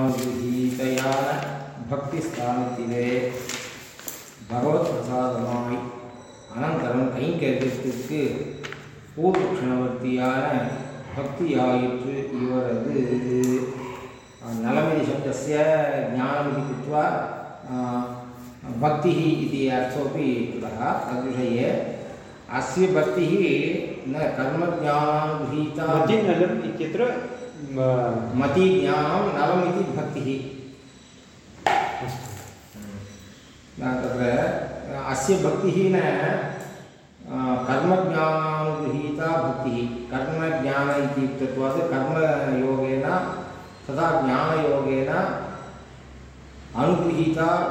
கர்மஜானாவிதீதையான பக்தி ஸ்தானத்திலே பகவத் பிரசாதமாய் அனந்தரம் கைங்கரியத்திற்கு பூர்வக்ஷணவர்த்தியான பக்தியாயிற்று இவரது நலமிதி சப்தஸ்ய ஞானமிதி कृत्वा भक्तिः इति अर्थोपि कृतः तद्विषये अस्य भक्तिः न कर्मज्ञानानुगृहीता मतिनलम् इत्यत्र म- मति ज्ञानं नलमिति भक्तिः। न तत्र अस्य भक्तिः न कर्मज्ञानानुगृहीता भक्तिः। कर्मज्ञान इति इत्यत्वात् कर्मयोगेन तथा ज्ञानयोगेन अनुगृहीता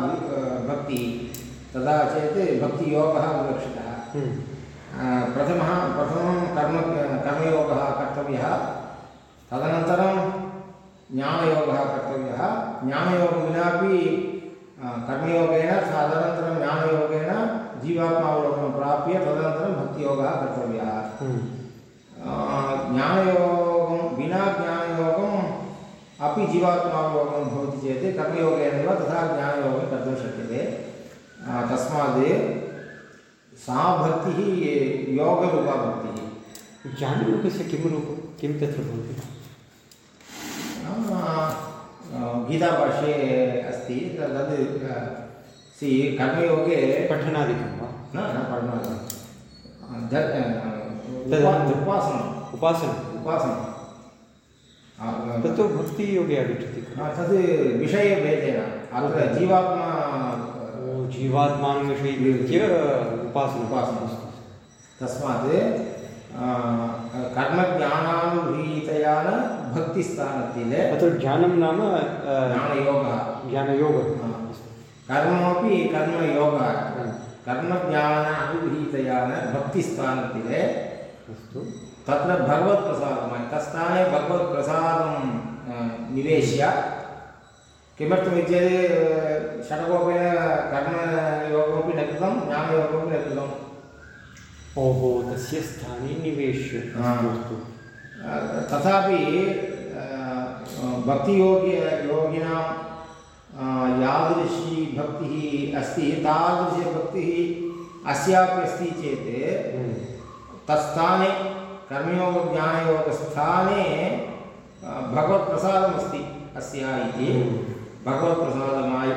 भक्तिः। तदा चेत् भक्तियोगः विवक्षितः। हम्म। प्रथमः प्रथमं कर्म कर्मयोगः कर्तव्यः। तदनन्तरं ज्ञानयोगः कर्तव्यः। ज्ञानयोगं विनापि कर्मयोगेन तदनन्तरं ज्ञानयोगेन जीवात्मावलोकनं प्राप्य तदनन्तरं भक्तियोगः कर्तव्यः। हम्म। ज्ञानयोगं विना ज्ञानयोगम् अपि जीवात्मावलोकनं भवति चेत् कर्मयोगेनैव तथा ज्ञानयोगं कर्तुं शक्यते। तस्मात् सा भक्तिः योगरूपा भक्तिः ज्ञानयोगस्य किं रूपं किं तत्र भवति गीताभाष्ये अस्ति तद् सि कर्मयोगे पठनादिकं वा? न न पठनार्थं ध- तदनन्तरम्? उपासनम् उपासना। उपासनं। तत्तु भक्तियोगे आगच्छति तद् विषयभेदेन। अत्र जीवात्मा ओ, जीवात्मानं विषयीकृत्य उपासना। उपासना तस्मात् कर्मज्ञानानुगृहीतया न भक्तिस्थानत्तिले अत्र ज्ञानं नाम ज्ञानयोगः। ज्ञानयोगः. कर्ममपि कर्मयोगः। कर्मज्ञानानुगृहीतया न भक्तिस्थानत्तिले अस्तु। तत्र भगवत्प्रसादं तत्स्थाने भगवत्प्रसादं निवेश्य किमर्थमित्येत् षडकोपेन कर्मयोगमपि न कृतं ज्ञानयोगमपि न कृतम् ओहो तस्य स्थाने निवेश्य हा. अस्तु तथापि भक्तियोग्य योगिनां यादृशी भक्तिः अस्ति तादृशी भक्तिः अस्यापि अस्ति चेत् हम्म। तत्स्थाने कर्मयोगज्ञानयोगस्थाने भगवत्प्रसादमस्ति अस्या इति பகவத்பிரசாதமாய்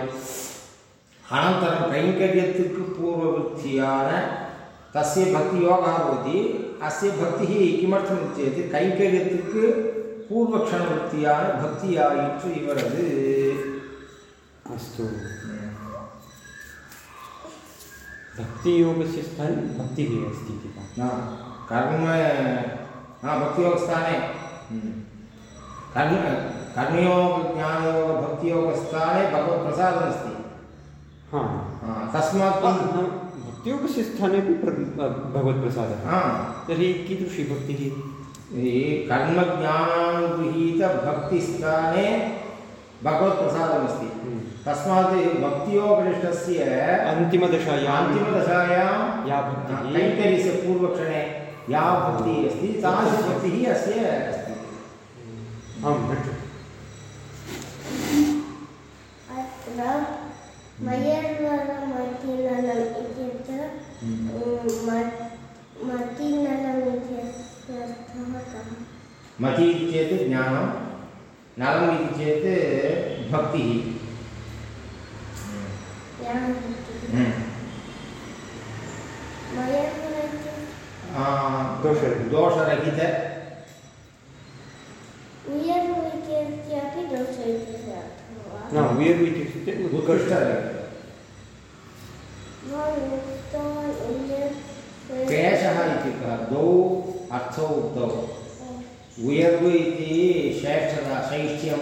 அனந்தரம் கைங்கரியத்துக்கு பூர்வவருத்தியான तस्य भक्तियोगः भवति अस्य भक्तिः किमर्थम् इति चेत् कैङ्कर्यत्तुक् पूर्वक्षणवृत्त्या भक्त्या इत्थु इवरद् अस्तु भक्तियोगस्य स्थाने भक्तिः अस्ति कर्म हा भक्तियोगस्थाने। हम्म। कर्म कर्मयोग ज्ञानयोग भक्तियोगस्थाने भगवत्प्रसादमस्ति। हा। हा, तस्मात् हा, न, भक्तियोगस्य स्थानेपि प्र- भगवत्प्रसादः। हा। तर्हि कीदृशी भक्तिः? कर्मज्ञानानुगृहीतभक्तिस्थाने भगवत्प्रसादमस्ति। हम्म। तस्मात् भक्तियोगनिष्ठस्य अन्तिमदशायाम् अन्तिमदशायां या भक्तिः? कैङ्कर्यस्य पूर्वक्षणे या भक्तिः अस्ति तादृशी भक्तिः अस्य अस्ति। आं भट्टु अत्र मयर्वरमतिनलम् इत्यत्र मतिनलम् इत्यस्य कः मति इति चेत् ज्ञानं नलम् इति चेत् भक्तिः ज्ञानवृत्तिः। मयर्वर इत्युक्ते आ, दोषरहित। अर्थः वा न उयर् इत्युक्ते उत्कर्ष उत्कृष्टरहित भवान् उक्तवान् उयर् क्लेशः इत्युक्तः द्वौ अर्थौ उक्तौ उयर्व् इति श्रेष्ठता शैष्ठ्यं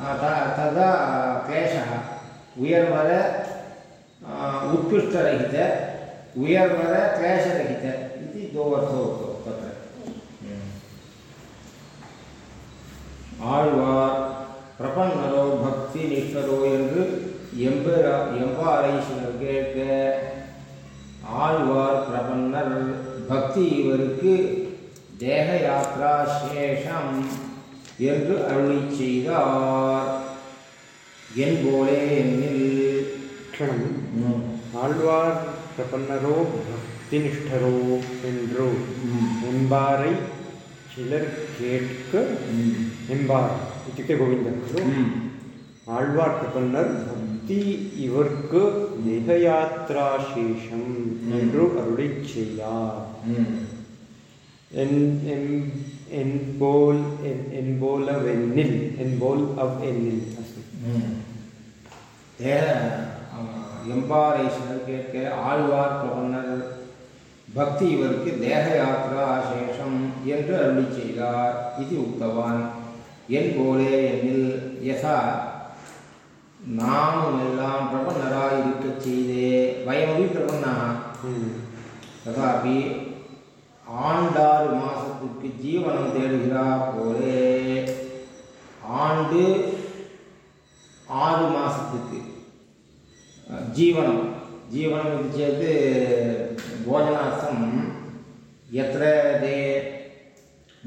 आ, तदा क्लेशः उयर्वर आ, उत्कृष्टरहित उयर्वर क्लेशरहित इति द्वौ अर्थौ उक्तौ तत्र ஆழ்வார் பிரபன்னரோ பக்தி நிஷ்டரோ என்று எம்பரா எம்பாரை சிலர் கேட்க ஆழ்வார் பிரபன்னர் பக்தி இவருக்கு தேக யாத்ரா சேஷம் என்று அருளி செய்தார் என் போலே என்னில் ஆழ்வார் பிரபன்னரோ பக்தினிஷ்டரோ என்று என்பாரை ಶಿಲರ್ ಕೇಟ್ಕ್ ಎಂಬಾರ್ ಇತ್ಯುಕ್ತೆ ಗೋವಿಂದನ್ ಖಲು ಆಳ್ವಾರ್ ಪ್ರಪನ್ನರ್ ಭಕ್ತಿ ಇವರ್ಕ್ ದೇಹಯಾತ್ರಾಶೇಷಂ ಎಂದು ಅರುಳಿಚ್ಚೆಯ ಎನ್ ಎಂ ಎನ್ಬೋಲ್ ಎನ್ ಎನ್ಬೋಲ್ ಅವ್ ಎನ್ನಿಲ್ ಎನ್ಬೋಲ್ ಅವ್ ಎನ್ನಿಲ್ ಅಸ್ತಿ ದೇಹ ಎಂಬಾರೇಶ್ವರ್ ಕೇಟ್ಕೆ ಆಳ್ವಾರ್ ಪ್ರಪನ್ನರ್ பக்தி இவருக்கு தேக யாத்ரா சேஷம் என்று அருளி செய்தார் இது உத்தவான் என் போலே என்னில் யசா நானும் எல்லாம் பிரபன்னராக இருக்க செய்தே வயமொழி பிரபன்னா ததாபி ஆண்டாறு மாதத்துக்கு ஜீவனம் தேடுகிறார் போலே ஆண்டு ஆறு மாதத்துக்கு ஜீவனம் ஜீவனம் இது சேர்த்து भोजनार्थं यत्र ते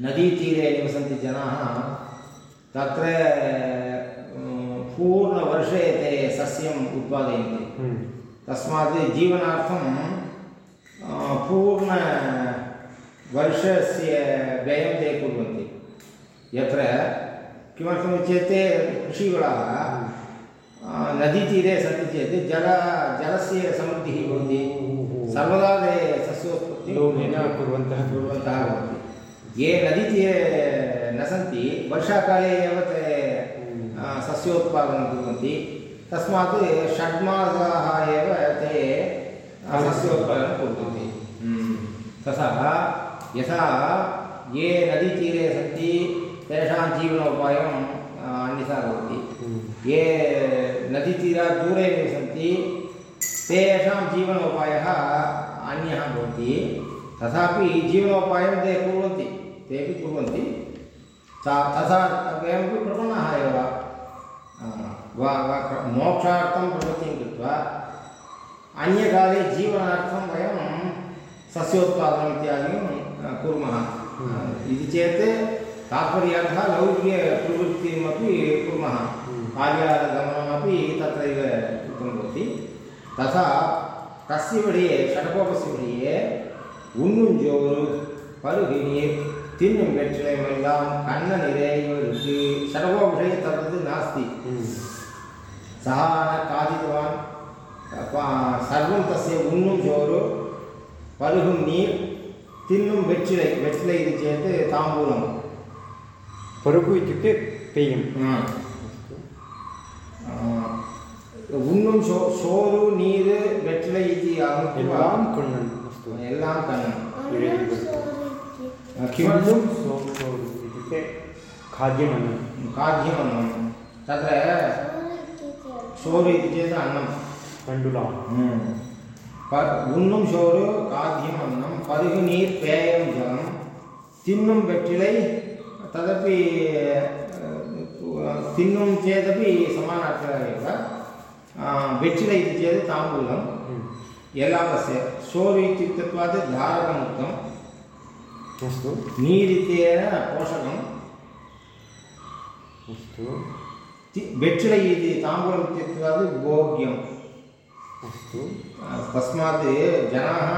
नदीतीरे निवसन्ति जनाः तत्र पूर्णवर्षे ते सस्यम् उत्पादयन्ति। तस्मात् जीवनार्थं पूर्णवर्षस्य व्ययं ते कुर्वन्ति। यत्र किमर्थमिति चेत् ते कृषिवलाः नदीतीरे सन्ति चेत् जल जलस्य समृद्धिः भवति। सर्वदा ते सस्योत्पत्तिं कुर्वन्तः कुर्वन्तः भवन्ति। ये नदीतीरे न सन्ति वर्षाकाले एव ते अ, सस्योत्पादनं कुर्वन्ति। तस्मात् षड्मासाः एव ते सस्योत्पादनं कुर्वन्ति। तथा यथा ये नदीतीरे सन्ति तेषां जीवनोपायं अ, अन्यथा भवति। ये नदीतीरात् दूरे निवसन्ति तेषां जीवनोपायः अन्यः भवति तथापि जीवनोपायं ते कुर्वन्ति तेपि कुर्वन्ति। ता- तथा वयमपि प्रपन्नाः एव। वा- वा- मोक्षार्थं प्रवृत्तिं कृत्वा अन्यकाले जीवनार्थं वयं सस्योत्पादनम् इत्यादिकं कुर्मः। इति चेत् तात्पर्यः लौकिकप्रवृत्तिमपि कुर्मः। कार्यालगमनमपि तत्रैव ததா கசியுடைய கடகோபசியுடைய உண்ணும் ஜோறு பருகி நீர் தின்னும் வெற்றிலையும் எல்லாம் கண்ண நிறையவருக்கு சடகோபுஷய தர்றது நாஸ்தி. சகான காதித்வான் சர்வம் தசிய உண்ணும் ஜோறு பருகும் நீர் தின்னும் வெற்றிலை. வெற்றிலை இது சேர்த்து தாம்பூலம். பருகு இத்துக்கு பெய்யும். உண்ணும் சோ சோறு நீர் வெற்றிலை இது एल्लां कुण्डन् अस्तु எல்லாம் கண்ணன் अन्नं सोरित्युक्ते किमर्थं सो सो इत्युक्ते खाद्यमन्नं खाद्यमन्नं तत्र सोरित्युक्ते சோறு इति चेत् अन्नं तण्डुलां ப- உண்ணும் சோறு காத்தியம் அன்னம் பருகு நீர் பேயம் ஜலம் தின்னும் வெற்றிலை तदपि अ, तिन्नुं चेदपि समानार्थः एव अ, वेच्चिलै इति चेत् ताम्बूलं एलामस्य शोर् इत्युक्तत्वात् धारकमुक्तं अस्तु नीर् इत्येन पोषकं अस्तु वेच्चिलै इति ताम्बूलम् इत्युक्तत्वात् भोग्यम् अस्तु तस्मात् जनाः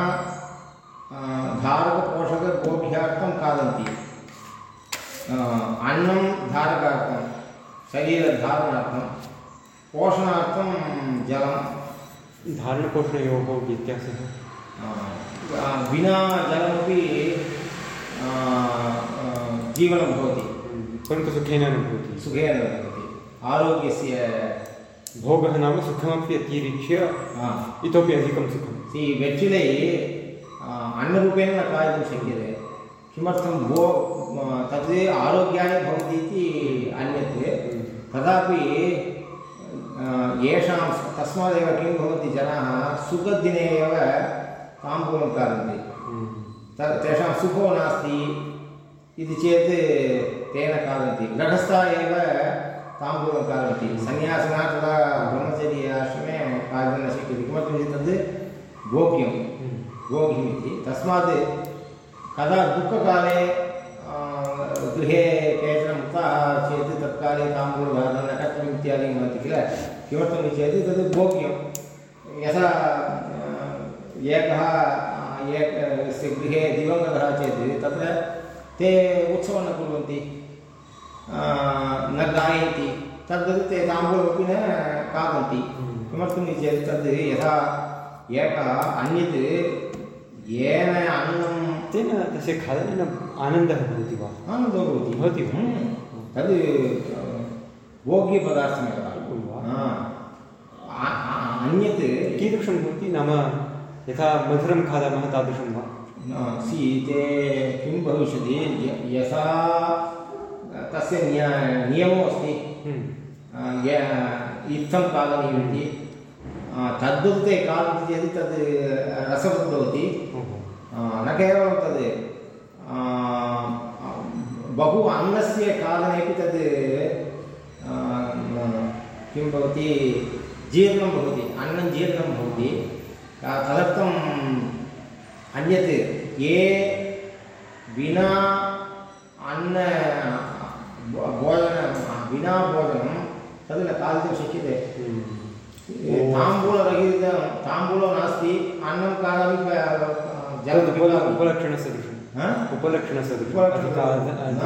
धारकपोषकभोग्यार्थं खादन्ति अन्नं धारकार्थं शरीरधारणार्थं पोषणार्थं जलं। धारणपोषणयोः व्यत्यासः विना जलमपि जीवनं भवति। परन्तु सुखेन न भवति। सुखेन न भवति। आरोग्यस्य भोगः नाम सुखमपि अतिरिच्य इतोपि अधिकं सुखं सि वेट्टिलै अन्नरूपेण न खादितुं शक्यते। किमर्थं भो तद् आरोग्याय भवति इति अन्यत्। तथापि अ, येषां तस्मादेव किं भवति जनाः सुखदिने एव ताम्बूलं खादन्ति। त तेषां सुखो नास्ति इति चेत् तेन खादन्ति। गृहस्थाः एव ताम्बूलं खादन्ति। सन्यासिनः तदा ब्रह्मचर्य आश्रमे खादितुं न शक्यते किमर्थमिति तद् भोग्यं। भोग्यमिति। तस्मात् कदा दुःखकाले स्वगृहे केचन मुक्ताः चेत् तत्काले ताम्बूलधारणं न कर्तव्यम् इत्यादिकं वदन्ति किल? किमर्थमिति चेत् तद् भोग्यं। यथा एकः एकस्य गृहे दिवङ्गतः चेत् तत्र ते उत्सवं न कुर्वन्ति न गायन्ति। तद्वत् ते ताम्बूलमपि न खादन्ति। किमर्थमिति चेत् तद् यथा एकः अन्यत् येन अन्नं तेन तस्य खादनेन आनन्दः भवति वा आनन्दो भवति भवति वा? हम्म। तद् भोग्यपदार्थमेव? हा। अन्यत् कीदृशं भवति नाम यथा मधुरं खादामः तादृशं वा सि ते किं भविष्यति यथा तस्य निय नियमो अस्ति हम्म। इत्थं खादनीयमिति तद्वत् ते खादन्ति चेत् तद् रसवत् भवति न केवलं तद् बहु अन्नस्य खादनेपि तद् किं भवति जीर्णं भवति अन्नं जीर्णं भवति तदर्थम् अन्यत् ये विना अन्न भोजनं विना भोजनं तद् न खादितुं शक्यते। ताम्बूलरहितं ताम्बूलो नास्ति अन्नं खादामि तद् जलं उप हा? उपलक्षणसदृशम् अधिका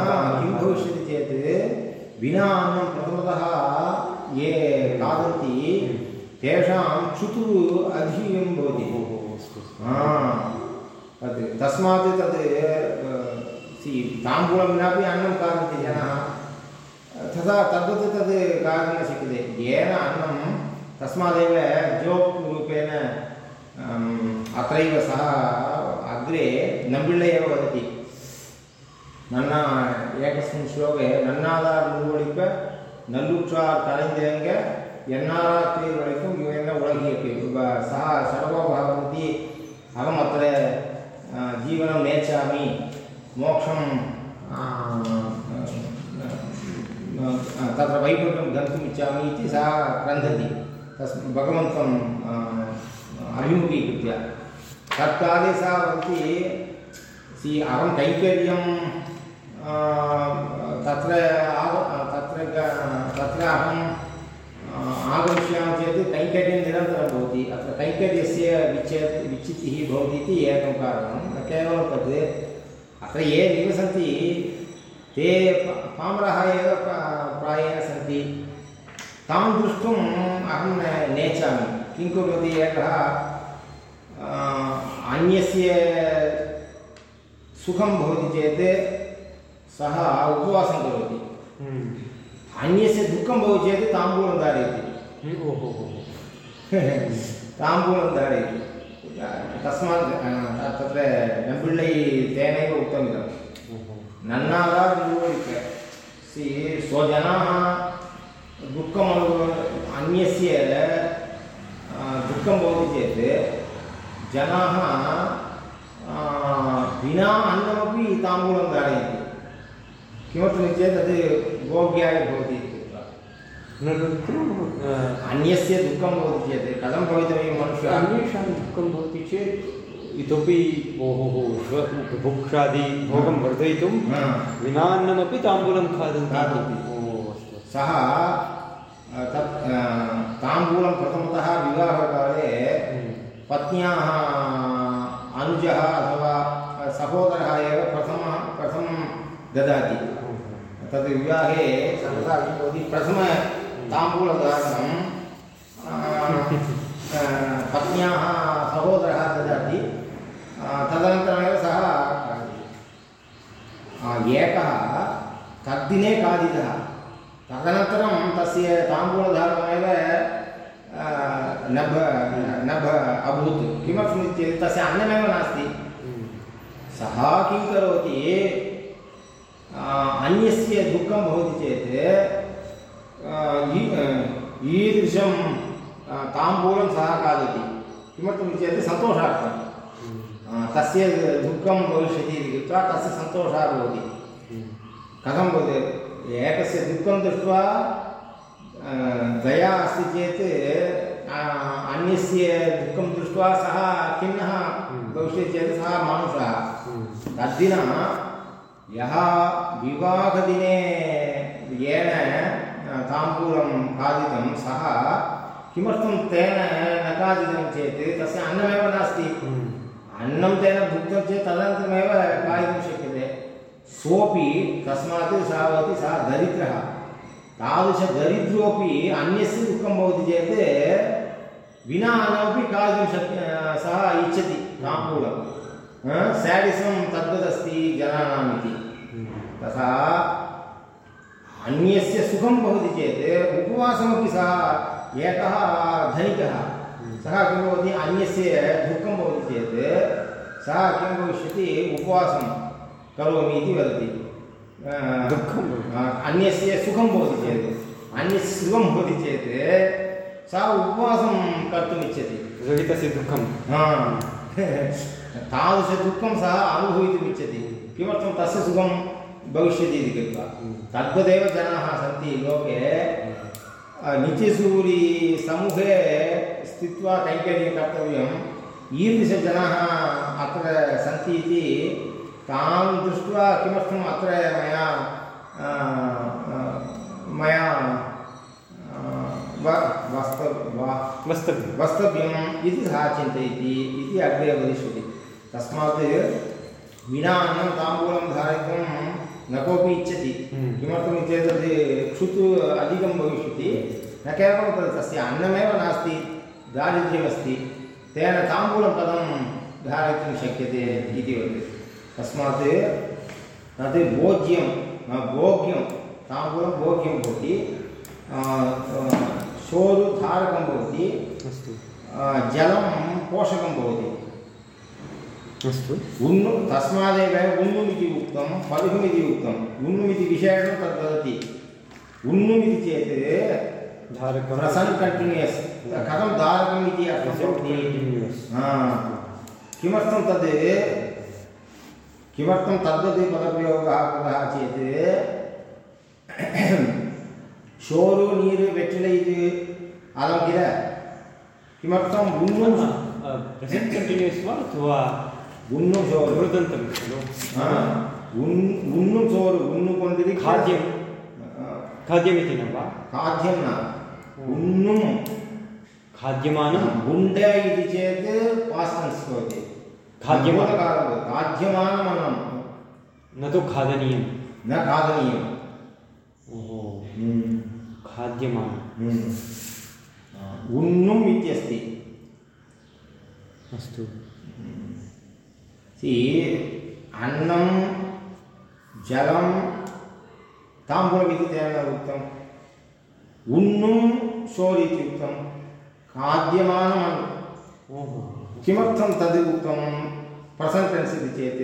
हा, किं भविष्यति चेत्? विना अन्नं प्रथमतः ये खादन्ति तेषां क्षुतुः अधिकं भवति। अस्तु। हा, तस्मात् सि ताम्बूलं विनापि अन्नं खादन्ति जनाः। तथा तद्वत् तद् खादितुं न शक्यते। येन अन्नं तस्मादेव जोक् रूपेण अत्रैव सः अग्रे नम्बिळ्ळ एव वदति ನನ್ನ ಏಕಸ್ಮಿನ್ ಶ್ಲೋಕೆ ನನ್ನಾದ ಮುಳುವಳಿಕ ನಲ್ಲುಟ್ರಾರ್ ಕಳೆಂದಂಗೆ ಎನ್ನಾರ ತೀರ್ಗಳಿಕು ಇವೆಲ್ಲ ಒಳಗಿಯಕ್ಕೆ ಸಹ ಸರ್ವಭಾವಂತಿ ಅಹಂ ಅತ್ರ ಜೀವನ ನೇಚಾಮಿ ಮೋಕ್ಷಂ ತತ್ರ ವೈಕುಂಠಂ ಗಂತುಮಿಚ್ಚಾಮಿ ಇತಿ ಸಹ ಕ್ರಂದತಿ ತಸ್ ಭಗವಂತಂ अभिमुखीकृत्य सा वदति सि अहं कैङ्कर्यं तत्र आग तत्र तत्र अहं आ, आगमिष्यामि चेत् कैङ्कर्यं निरन्तरं भवति। अत्र कैङ्कर्यस्य विच्छेद विच्छित्तिः भवति इति एकं कारणं। न केवलं तद् अत्र ये निवसन्ति ते पामराः एव प्रा- प्रायेण सन्ति। तां द्रष्टुम् अहं नेच्छामि। किं कुर्वति एकः अन्यस्य सुखं भवति चेत् सः उपवासं करोति। हम्म। अन्यस्य दुःखं भवति चेत् ताम्बूलं धारयति। ओहो ताम्बूलं धारयति। तस्मात् तत्र नम्बिळ्ळै तेनैव उक्तमिदं नन्नादार सि स्वजनाः दुःखम् अन्यस्य दुःखं भवति चेत् जनाः विना अन्नमपि ताम्बूलं धारयन्ति। किमर्थमिति चेत् तद् भोग्याय भवति इति कृत्वा। पुनरुत्तरम् अन्यस्य दुःखं भवति चेत् कथं भवितव्यं मनुष्यः? अन्येषां दुःखं भवति चेत् इतोपि श्व- बुभुक्षादि भोगं वर्धयितुं। विनान्नमपि ताम्बूलं खादन्ति। खादन्ति। सः तत् ताम्बूलं प्रथमतः विवाहकाले हम्म। पत्न्याः अनुजः अथवा सहोदरः एव प्रथमः प्रथमं ददाति। तद् विवाहे सर्वदा किं भवति प्रथम ताम्बूलधारणं आ, आ, पत्न्याः सहोदरः ददाति। तदनन्तरमेव सः एकः तद्दिने खादितः तदनन्तरं तस्य ताम्बूलधारणमेव न भ- न भ- अभूत् किमर्थमिति चेत् तस्य अन्नमेव नास्ति। सः किं करोति? अन्यस्य दुःखं भवति चेत् ईदृशं ताम्बूलं सः खादति। किमर्थमिति चेत् सन्तोषार्थं। तस्य दुःखं भविष्यति इति कृत्वा तस्य सन्तोषः भवति। कथं भवति? एकस्य दुःखं दृष्ट्वा दया अस्ति चेत् अन्यस्य दुःखं दृष्ट्वा सः खिन्नः भविष्यति चेत् सः मानुषः। तद्दिन यः विवाहदिने येन ताम्बूलं खादितं सः किमर्थं तेन न खादितं चेत् तस्य अन्नमेव नास्ति। अन्नं तेन भुक्तं चेत् तदनन्तरमेव खादितुं शक्यते। सोऽपि तस्मात् सः भवति सः दरिद्रः। तादृशदरिद्रोपि अन्यस्य दुःखं भवति चेत् विना अन्नमपि खादितुं शक्य सः इच्छति ताम्बूलं सेडिसं तद्वदस्ति जनानाम् इति तथा अन्यस्य सुखं भवति चेत् उपवासमपि सः एकः धनिकः। सः किं भवति अन्यस्य दुःखं भवति चेत् सः किं भविष्यति उपवासं करोमि इति वदति। दुःखं अन्यस्य सुखं भवति चेत्। अन्यस्य सुखं भवति चेत् सः उपवासं कर्तुम् इच्छति यतोहि तस्य दुःखं। हा। तादृशदुःखं सः अनुभवितुम् इच्छति किमर्थं तस्य सुखं भविष्यति इति कृत्वा। तद्वदेव जनाः सन्ति लोके। नित्यसूरिसमूहे स्थित्वा कैङ्कर्यं कर्तव्यम् ईदृशजनाः अत्र सन्ति इति तान् दृष्ट्वा किमर्थम् अत्र मया मया व- वस्त वस्तव्यं. वक्तव्यम् इति सः चिन्तयति इति अग्रे वदिष्यति तस्मात् विना अन्नं ताम्बूलं धारयितुं न कोऽपि इच्छति। हम्म। किमर्थम् चेत् क्षुत् अधिकं भविष्यति। न केवलं तत् तस्य अन्नमेव नास्ति दारिद्र्यमस्ति। तेन ताम्बूलं कथं धारयितुं शक्यते इति वदति। तस्मात् तत् भोज्यं भोग्यं ताम्बूलं भोग्यं भवति। शोरुधारकं भवति अस्तु। जलं पोषकं भवति। अस्तु। उन्नु तस्मादेव उन्नुमिति उक्तं पदुमिति उक्तम् उन्नुमिति विशेषं तद् वदति। उन्नुमिति चेत् धारकं। प्रसन् कण्टिन्यूयस् कथं धारकम् इति। किमर्थं तद्? किमर्थं तद्वत् पदप्रयोगः कृतः चेत् शोरु नीरु वेट्टिल इति अलं किल किमर्थम् उन्नुं प्रेसेण्ट् कण्टिन्यूस् वा अथवा उन्नु शोरु कृदन्तं खलु ಆ, ಉನ್ ಉಣ್ಣು ಸೋರು ಉಣ್ಣು ಕೊಂಡಿರಿ खाद्यं खाद्यमिति न वा ಖಾದ್ಯಂ ನ ಉಣ್ಣು खाद्यमानं ಗುಂಡೆ इति चेत् पास्टन्स् भवति खाद्यमानं भूतकालं भवति। खाद्यमानमन्नं न तु खादनीयं न खादनीयम् ओहो हम्म, खाद्यमानं। हम्म। उन्नुम् इत्यस्ति। अस्तु। सि अन्नं जलं ताम्बूलमिति तेन उक्तम् उन्नुं शोर् इति उक्तं। खाद्यमानम्। ओहो। किमर्थं तद् उक्तं? प्रसन् इति चेत्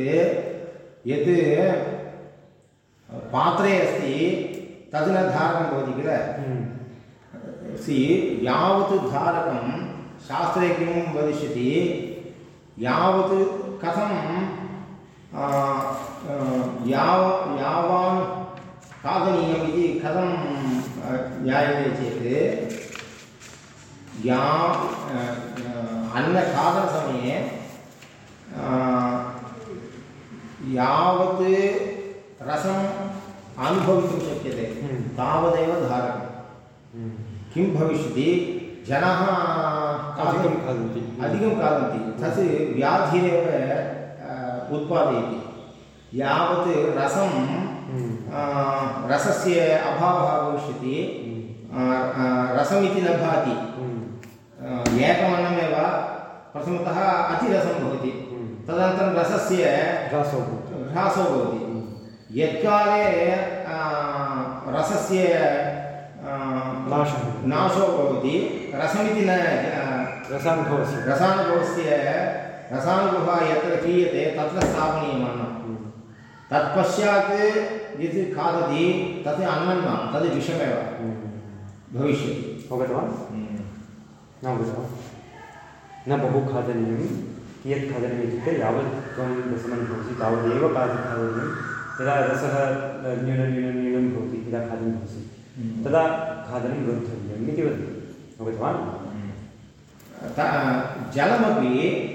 यत् पात्रे अस्ति। तद् न धारकं भवति किल? हम्म, सि यावत् धारकं शास्त्रे किं वदिष्यति? यावत् कथं याव यावान् खादनीयम् इति कथं ज्ञायते चेत् या अन्नखादनसमये यावत् रसम् अनुभवितुं शक्यते। हम्म। तावदेव धारकम् हम्म। किं भविष्यति? जनाः अधिकं खादन्ति। अधिकं खादन्ति। तत् व्याधिरेव उत्पादयति। यावत् रसं हम्म, रसस्य अभावः भविष्यति। रसमिति न भाति प्रथमतः अतिरसं भवति। तदनन्तरं रसस्य ह्रासो भवति। ह्रासो भवति। यत्काले रसस्य नाशः नाशो भवति। रसमिति न रसानुभवस्य। रसानुभवस्य रसानुभवः यत्र क्रियते तत्र स्थापनीयम् अन्नं हम्म, तत्पश्चात् यत् खादति तत् अन्नं न तद् विषमेव। हम्म। भविष्यति। अवगतवान्? न अवगतवान्। न बहु खादनीयं कियत् खादनीयम् इत्युक्ते यावत् त्वं रसमन् भवसि तावदेव खादनीयं यदा रसः न्यूनं न्यूनं न्यूनं भवति यदा खादनं भवसि तदा खादनं गन्तव्यम् इति वदति। अवगतवान्? त- जलमपि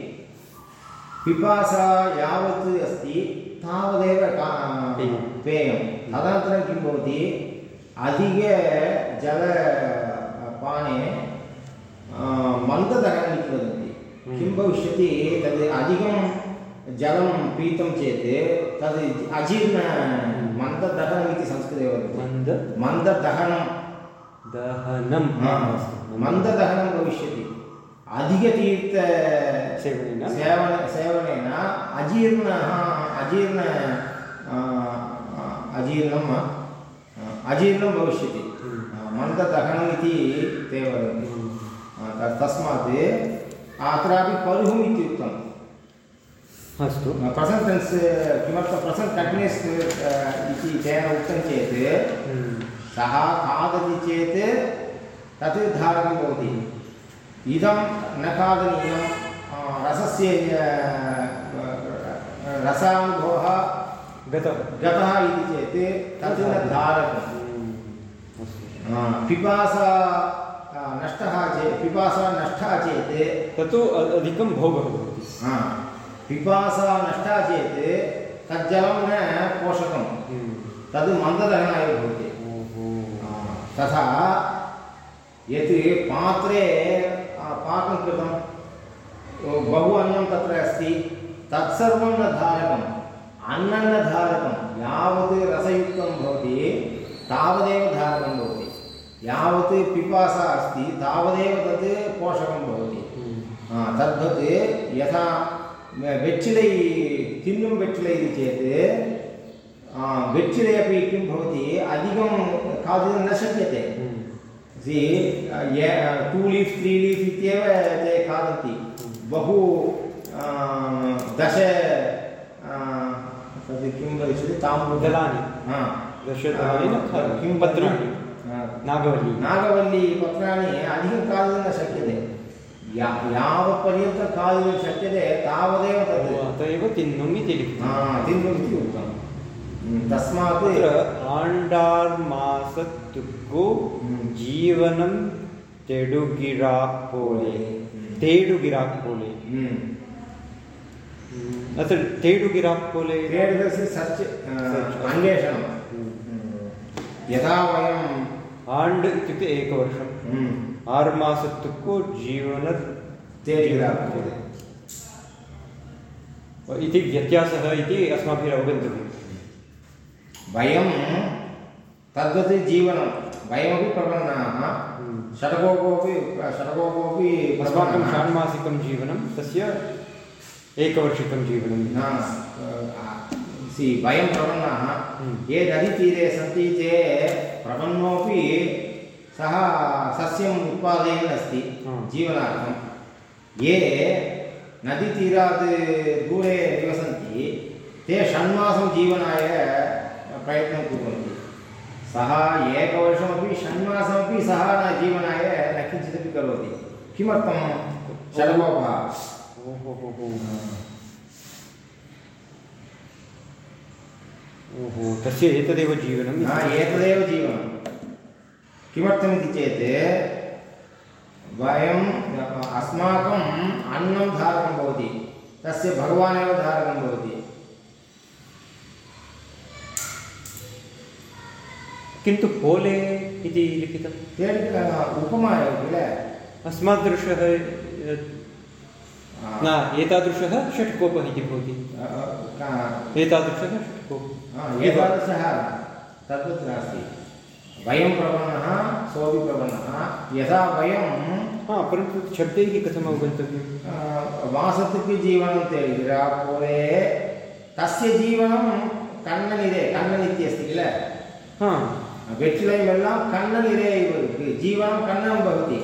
पिपासा यावत् अस्ति तावदेव का पेयं। पेयं तदनन्तरं किं भवति अधिकजलपाने मन्ददहनम् इति वदन्ति। हम्म। किं भविष्यति तद् अधिकं जलं पीतं चेत् तद् अजीर्ण मन्ददहनम् इति संस्कृते वदन्ति। मन्द? मन्ददहनं दहनं मन्ददहनं भविष्यति। अधिकतीर्थ सेवनेन? सेवन सेवनेन अजीर्णः अजीर्ण अजीर्णम् अजीर्णं भविष्यति। हम्म। मन्ददहनम् इति ते वदन्ति। त- तस्मात् अत्रापि परुहुम् इत्युक्तम्। अस्तु. प्रसन्ट् टेन्स् किमर्थं प्रसन्ट् कण्टिन्यूस् इति तेन उक्तं चेत् हम्म। सः खादति चेत् तत् धारकं भवति. इदं न खादनीयं रसस्य रसानुभवः गतः. गतः इति चेत् तत् न धारकम् हम्म। पिपासा नष्टः चेत् पिपासा नष्टा चेत् तत्तु अधिकं भोगः भवति. पिपासा नष्टा चेत् तज्जलं न पोषकं। तद् मन्ददहनाय भवति तथा यत् पात्रे पाकं कृतं बहु अन्नं तत्र अस्ति तत्सर्वं न धारकम् अन्नं न धारकं यावत् रसयुक्तं भवति तावदेव धारकं भवति यावत् पिपासा अस्ति तावदेव तत् पोषकं भवति हम्म। तद्वत् यथा वेच्चिलै तिन्नुं वेच्चिलै इति चेत् वेच्चिलै अपि किं भवति अधिकं खादितुं न शक्यते। हम्म। सि टु लीफ् त्री लीफ् इत्येव ते खादन्ति। बहु दश तद् किं भविष्यति? ताम्बूलं। दलानि न खादन्ति। किं पत्राणि? नागवल्ली। नागवल्ली पत्राणि अधिकं खादितुं न शक्यते। या यावत्पर्यन्तं खादितुं शक्यते तावदेव तत् अत एव तिन्नुम् इति लिखितम् हा, तिन्नुम् इति उक्तं तस्मात् अत्र आण्डार्मासतुक्कु। जीवनं तेडुगिराप्पोळे अत्र तेडुगिराप्पोळे सर्च् अन्वेषणं यदा वयं आण्ड् इत्युक्ते एकवर्षम् आर्मासतुक्कु जीवन तेडिगिराप्पोळे इति व्यत्यासः इति अस्माभिः अवगन्तव्यम्। वयं तद्वत् जीवनं। वयमपि प्रपन्नाः हम्म। षड्कोपोपि षड्कोपोपि अस्माकं षाण्मासिकं जीवनं तस्य एकवर्षिकं जीवनं। न सि वयं प्रपन्नाः हम्म। ये नदीतीरे सन्ति ते प्रपन्नोपि सः सस्यम् उत्पादयन् अस्ति जीवनार्थं। ये नदीतीरात् दूरे निवसन्ति ते षण्मासं जीवनाय प्रयत्नं कुर्वन्ति। सः एकवर्षमपि षण्मासमपि सः न जीवनाय न किञ्चिदपि करोति। किमर्थं? षड्कोपः ओहो ओहो तस्य एतदेव जीवनं न एतदेव जीवनं किमर्थमिति चेत् वयम् अस्माकम् अन्नं धारकं भवति तस्य भगवानेव धारकं भवति। किन्तु पोले इति लिखितं? तेन उपमा एव किल? अस्मादृशः न एतादृशः षट्कोपः इति भवति। एतादृशः षट्कोपः। एतादृशः तद्वत् नास्ति। वयं प्रपन्नः सोऽपि प्रपन्नः यदा वयं हा परन्तु शब्दैः कथम् अवगन्तव्यं वासतुपि जीवनं ते इरापुरे तस्य जीवनं கண்ணனிரே கண்ணன் இத்தியஸ்தில வெற்றிலையும் எல்லாம் கண்ணனிரே இவருக்கு ஜீவனம் கண்ணம் பவதி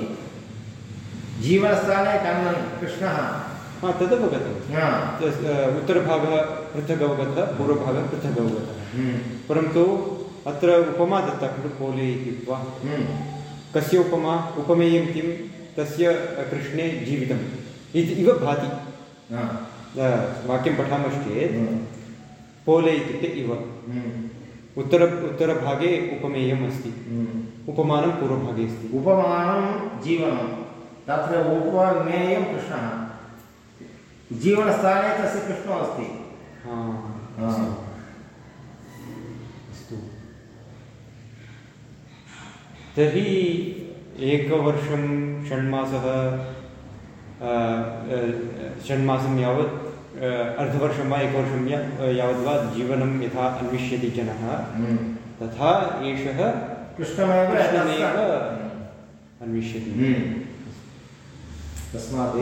जीवनस्थाने कर्णन् कृष्णः। हाँ, तदवगतं। उत्तरभागः पृथक् अवगतः पूर्वभागः पृथक् अवगतः हम्म। परन्तु अत्र उपमा दत्ता खलु पोले इत्युक्त्वा हम्म, कस्य उपमा उपमेयं किं तस्य कृष्णे जीवितम्। इति इव भाति। वाक्यं पठामश्चेत्। हम्म, पोले इत्युक्ते इव। हम्म, उत्तर उत्तरभागे उपमेयम् अस्ति। हम्म। उपमानं पूर्वभागे अस्ति। उपमानं जीवनं। तत्र उपमेयं कृष्णः। जीवनस्थाने तस्य कृष्णो अस्ति। अस्तु तर्हि एकवर्षं षण्मासः षण्मासं यावत् अर्धवर्षं वा एकवर्षं या यावत् वा जीवनं यथा अन्विष्यति जनः हम्म। तथा एषः कृष्णमेव कृष्णमेव अन्विष्यति हम्म। तस्मात्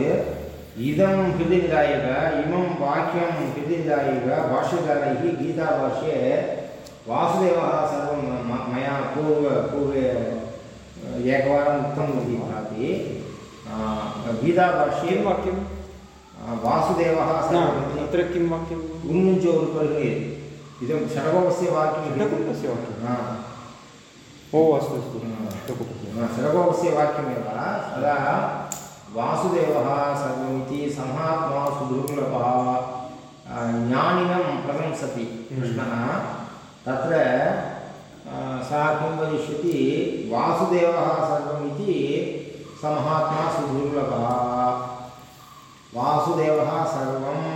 इदं हृदिनिदायक इमं वाक्यं हृदिनिदायक भाष्यकारैः गीताभाष्ये वासुदेवः सर्वं मया पूर्व पूर्वे एकवारम् भाति अ, गीताभाष्ये वाक्यं वासुदेवः अत्र किं वाक्यं उन्मुञ्चोरुपरि इदं षडगोपस्य वाक्यं षट्कोपस्य वाक्यं। ओ अस्तु अस्तु। सर्वस्य वाक्यमेव सदा वासुदेवः सर्वमिति समात्मा सुदुर्लभः ज्ञानिनं प्रशंसति। कृष्णः तत्र सः किं वदिष्यति वासुदेवः सर्वमिति स महात्मा सुदुर्लभः। वासुदेवः सर्वम्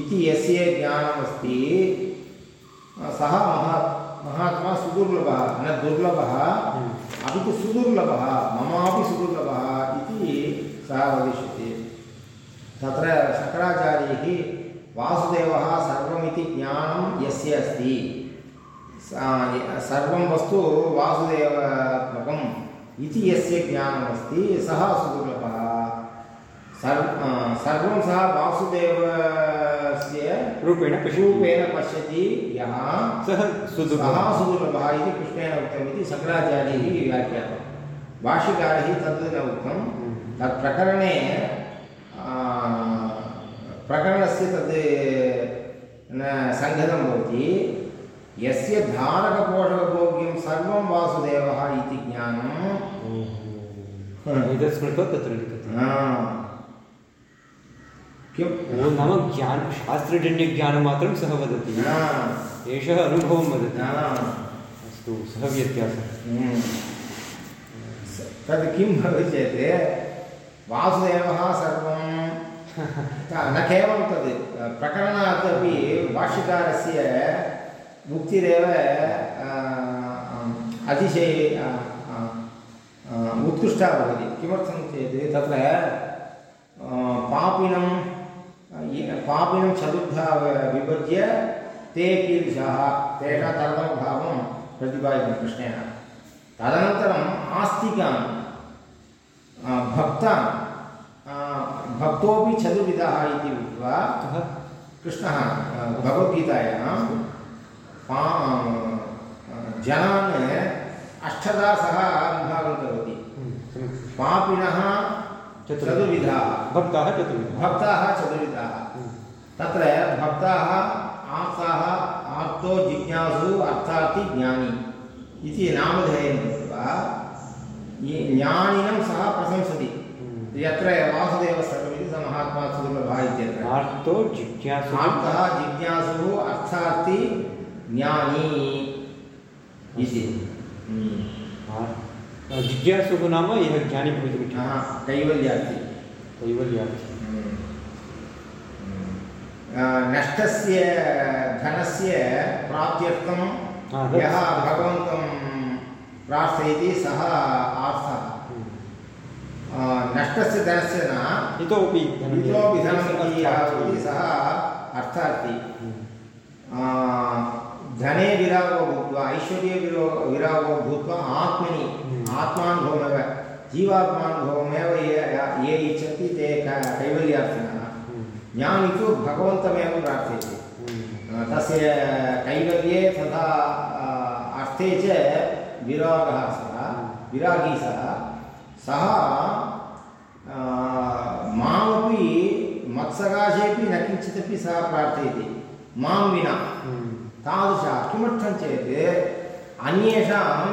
इति यस्य ज्ञानमस्ति सः महा महात्मा सुदुर्लभः न दुर्लभः अपि तु सुदुर्लभः ममापि सुदुर्लभः इति सः वदिष्यति। तत्र शङ्कराचार्यैः वासुदेवः सर्वमिति ज्ञानं यस्य अस्ति। सर्वं वस्तु वासुदेवात्मकम् इति यस्य ज्ञानमस्ति सः सुदुर्लभः। सर्व सर्वं सः वासुदेवस्य रूपेण रूपेण पश्यति यः सः सः सुदुर्लभः सुदुर्लभः इति कृष्णेन उक्तम् इति शङ्कराचार्यैः व्याख्यातं भाष्यकारैः तद् न उक्तं तत् प्रकरणे प्रकरणस्य तद् न सङ्गतं भवति। यस्य धारकपोषकभोग्यं सर्वं वासुदेवः इति ज्ञानं। एतत् स्मृत्वा तत्र किम् ओ नाम ज्ञान शास्त्रजन्यज्ञानमात्रं सः वदति। आ, एषः अनुभवं वदति। अस्तु सः व्यत्यासः। हम्म। तद् किं भवति चेत् वासुदेवः सर्वं न केवलं तद् प्रकरणात् अपि भाष्यकारस्य उक्तिरेव अतिशय उत्कृष्टा भवति। किमर्थं चेत् तत्र पापिनं पापिनं चतुर्धा विभज्य ते कीदृशाः? तेषां तदनुभावं प्रतिपादितं कृष्णेन। तदनन्तरम् आस्तिकान् भक्तान् भक्तोपि चतुर्विधः इति उक्त्वा कृष्णः भगवद्गीतायां जनान् अष्टधा सह विभागं करोति। समीचीनं। पापिनः चतुर्विधाः। भक्ताः चतुर्विधाः। भक्ताः चतुर्विधाः। तत्र भक्ताः आर्ताः आर्तो जिज्ञासु अर्थार्थी ज्ञानी इति नामधेयं कृत्वा ये ज्ञानिनं सः प्रशंसति। यत्र वासुदेवः सर्वमिति स महात्मा सुदुर्लभः इत्यत्र। आर्तो जिज्ञासु। आर्तः जिज्ञासुः अर्थार्थी ज्ञानी। इति हम्म। जिज्ञासुः नाम यः ज्ञानी भवितुमिच्छति हा, कैवल्यार्थी कैवल्यार्थी नष्टस्य धनस्य प्राप्त्यर्थं हा, यः भगवन्तं प्रार्थयति सः आर्थः अ, नष्टस्य धनस्य न इतोपि इतोपि भवति सः अर्थार्थी। अ, धने विरागो भूत्वा ऐश्वर्ये विरो विरागो भूत्वा आत्मनि हम्म। आत्मानुभवमेव जीवात्मानुभवमेव ये ये इच्छन्ति ते कैवल्यार्थिनः ज्ञानी तु भगवन्तमेव प्रार्थयति। अ, तस्य कैवल्ये तथा अर्थे च विरागः सः विरागी सः। सः मामपि मत्सकाशेपि न किञ्चिदपि सः प्रार्थयति। माँ विना। तादृशः किमर्थं चेत् अन्येषां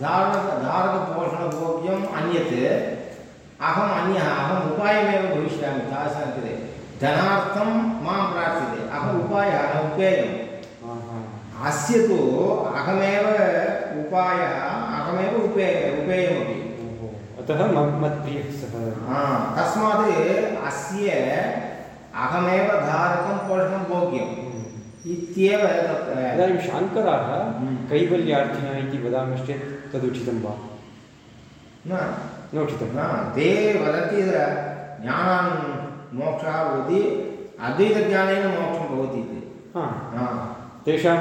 धारक धारकपोषणभोग्यम् अन्यत्। अहम् अन्यः अहम् उपायमेव भविष्यामि तादृशां कृते धनार्थं माँ प्रार्थ्यते अहम् उपायः न उपेयम्। अस्य तु अहमेव उपायः अहमेव उपे उपेयमपि। अतः मत्प्रियः सः। हा, तस्मात् अस्य अहमेव धारकं पोषणं भोग्यं इत्येव तत्र इदानीं शाङ्कराः हम्म। कैवल्यार्थिनः इति वदामश्चेत् तदुचितं वा? न। न न ते वदन्ति ज्ञानान् मोक्षः भवति अद्वैतज्ञानेन मोक्षं भवति इति। तेषां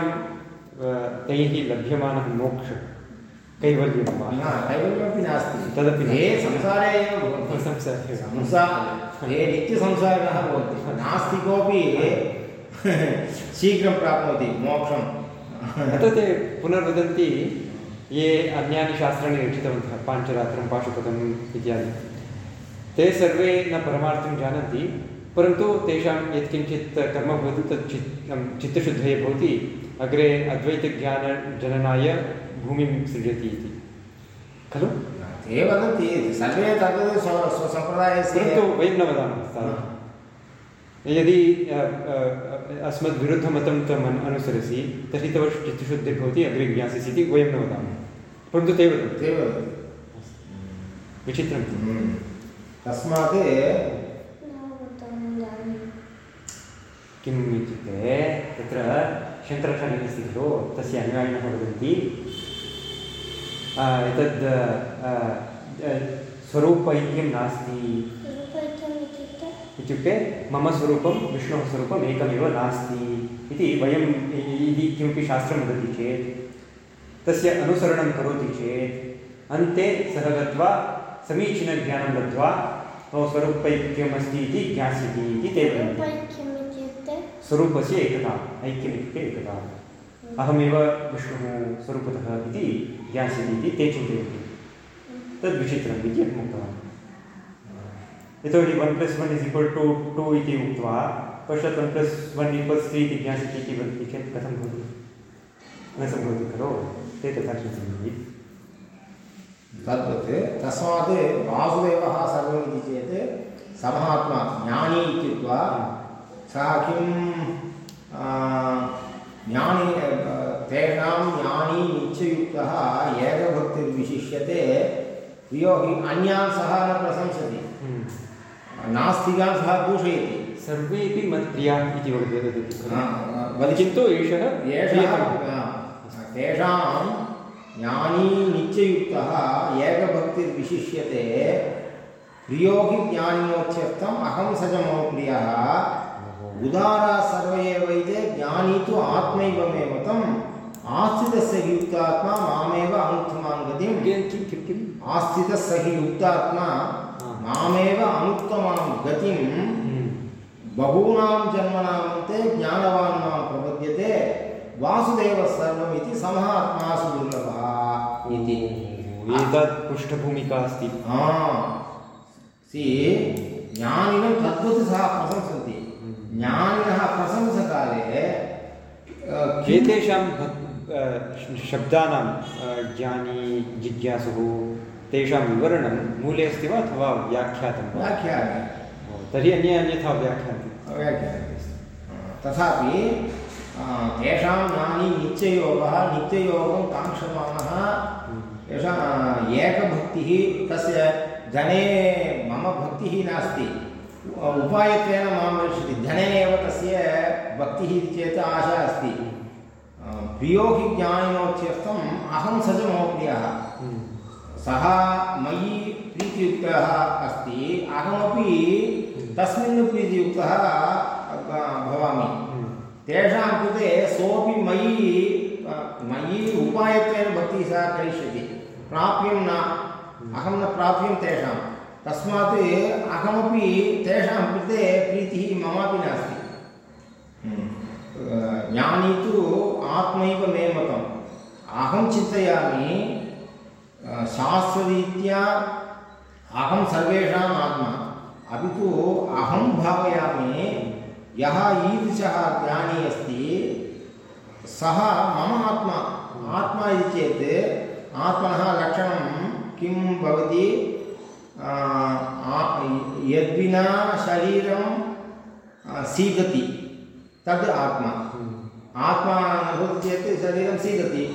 तैः लभ्यमानः मोक्षः कैवल्यं वा? न कैवल्यमपि नास्ति। तदपि ते संसारे एव भवन्ति। संसारे। संसार ते नित्यसंसारिणः भवन्ति। नास्तिकोऽपि शीघ्रं प्राप्नोति मोक्षम् अत्र ते पुनर्वदन्ति ये अन्यानि शास्त्राणि रचितवन्तः पाञ्चरात्रं पाशुपतम् इत्यादि। ते सर्वे न परमार्थं जानन्ति परन्तु तेषां यत्किञ्चित् कर्म भवति तत् चित् चित्तशुद्धये भवति अग्रे अद्वैतज्ञानजननाय भूमिं सृजति इति। खलु? ते वदन्ति सर्वे तद् स्वसम्प्रदायस्य परन्तु वयं न वदामः यदि अ, अ, अस्मद्विरुद्धमतं अनु- अनुसरसि तर्हि तव चित्तशुद्धिर्भवति अग्रे ज्ञास्यसि इति वयं न वदामः परन्तु ते वदन्ति। ते वदन्ति। विचित्रं। हम्म। तस्मात् किम् इत्युक्ते तत्र शङ्कराचार्यः अस्ति खलु तस्य अनुयायिनः वदन्ति एतद् स्वरूपैक्यं नास्ति। इत्युक्ते मम स्वरूपं विष्णोः स्वरूपम् एकमेव नास्ति इति वयं यदि किमपि शास्त्रं वदति चेत् तस्य अनुसरणं करोति चेत् अन्ते सः गत्वा समीचीनज्ञानं लब्ध्वा मम स्वरूपैक्यम् अस्ति इति ज्ञास्यति इति ते वदन्ति। स्वरूपस्य एकता ऐक्यमित्युक्ते एकता। अहमेव विष्णुः स्वरूपतः इति ज्ञास्यति इति ते चिन्तयन्ति। तद् विचित्रम् इति अहम् उक्तवान् यतोहि one plus one is equal to two इति उक्त्वा पश्चात् वन् प्लस् वन् इक्वल्स् त्री इति ज्ञास्यति इति वदति चेत् कथं भवति? न सम्भवति खलु? ते तथा चिन्तयन्ति तद्वत् तस्मात् वासुदेवः सर्वमिति चेत् समहात्मा ज्ञानी इत्युक्त्वा सः किं ज्ञानी तेषां ज्ञानी नित्ययुक्तः एकभक्तिर्विशिष्यते प्रियो अन्यान् सः न प्रशंसति। नास्तिकान् सः दूषयति सर्वेपि मत्प्रियाः इति वदति वदति खलु। आ, वदति। किन्तु एषः एषः तेषां ज्ञानी नित्ययुक्तः एकभक्तिर्विशिष्यते। प्रियो हि ज्ञानिनोच्यर्थम् अहं स च मम प्रियः। उदारा सर्व एव इति ज्ञानी तु आत्मैव मे मतम् आस्थितस्य हि युक्तात्मा मामेव अनुत्तमां गतिं किं किम् आस्थितस्य हि युक्तात्मा मामेव अनुत्तमां गतिं बहूनां जन्मनामन्ते ज्ञानवान् माँ प्रपद्यते वासुदेवः सर्वमिति समहात्मासु दुर्लभः। इति एतत् पृष्ठभूमिका अस्ति। हा। सि ज्ञानिनं तद्वत् सः प्रशंसन्ति। ज्ञानिनः प्रशंसकाले एतेषां शब्दानां ज्ञानी जिज्ञासुः तेषां विवरणं मूले अस्ति वा अथवा व्याख्यातं वा? तर्हि अन्ये अन्यथा व्याख्यान्ति। व्याख्याने तथापि तेषां ज्ञानी नित्ययोगः नित्ययोगं काङ्क्षमाणः तेषां एकभक्तिः तस्य धने मम भक्तिः नास्ति। उपायत्वेन माँ रक्षति धने एव तस्य भक्तिः इति चेत् आशा अस्ति। प्रियो हि ज्ञानिनोच्यर्थम् अहं स च मम प्रियः सः मयि प्रीतियुक्तः अस्ति। अहमपि तस्मिन् प्रीतियुक्तः भवामि। तेषां कृते सोऽपि मयि मयि उपायत्वेन भक्तिः सः करिष्यति। प्राप्यं न। अहं न प्राप्यं तेषां। तस्मात् अहमपि तेषां कृते प्रीतिः ममापि नास्ति। हम्म। ज्ञानी तु आत्मैव मे मतम् अहं चिन्तयामि शास्त्ररीत्या अहं सर्वेषाम् आत्मा। अपि तु अहं भावयामि यः ईदृशः ज्ञानी अस्ति सः मम आत्मा। आत्मा इति चेत् आत्मनः लक्षणं किं भवति? यद्विना शरीरं सीदति तद् आत्मा। आत्मा न भवति चेत् शरीरं सीदति।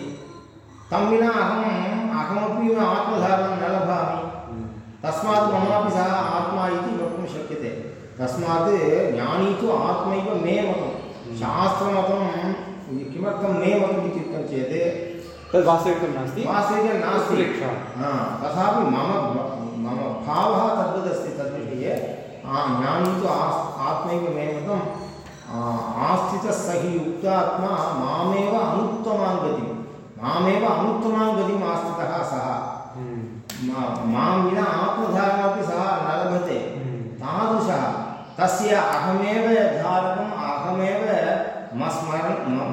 तं विना अहम् अहमपि आत्मधारणं न लभामि। तस्मात् ममापि सः आत्मा इति वक्तुं शक्यते। तस्मात् ज्ञानी तु आत्मैव मे मतम् शास्त्रमतं किमर्थं मे मतम् इत्युक्तं चेत् तद् वास्तविकं नास्ति। वास्तविकं नास्ति। तथापि मम मम भावः तद्वदस्ति तद्विषये। ज्ञानी तु आस् आत्मैव मे मतम् आ, आस्थितः स हि युक्तात्मा मामेव अनुत्तमां गतिं मामेव अनुत्तमां गतिम् आस्थितः सः। हम्म, माँ विना आत्मधारणमपि सः न लभते हम्म, तादृशः। तस्य अहमेव धारकम् अहमेव मस्मरण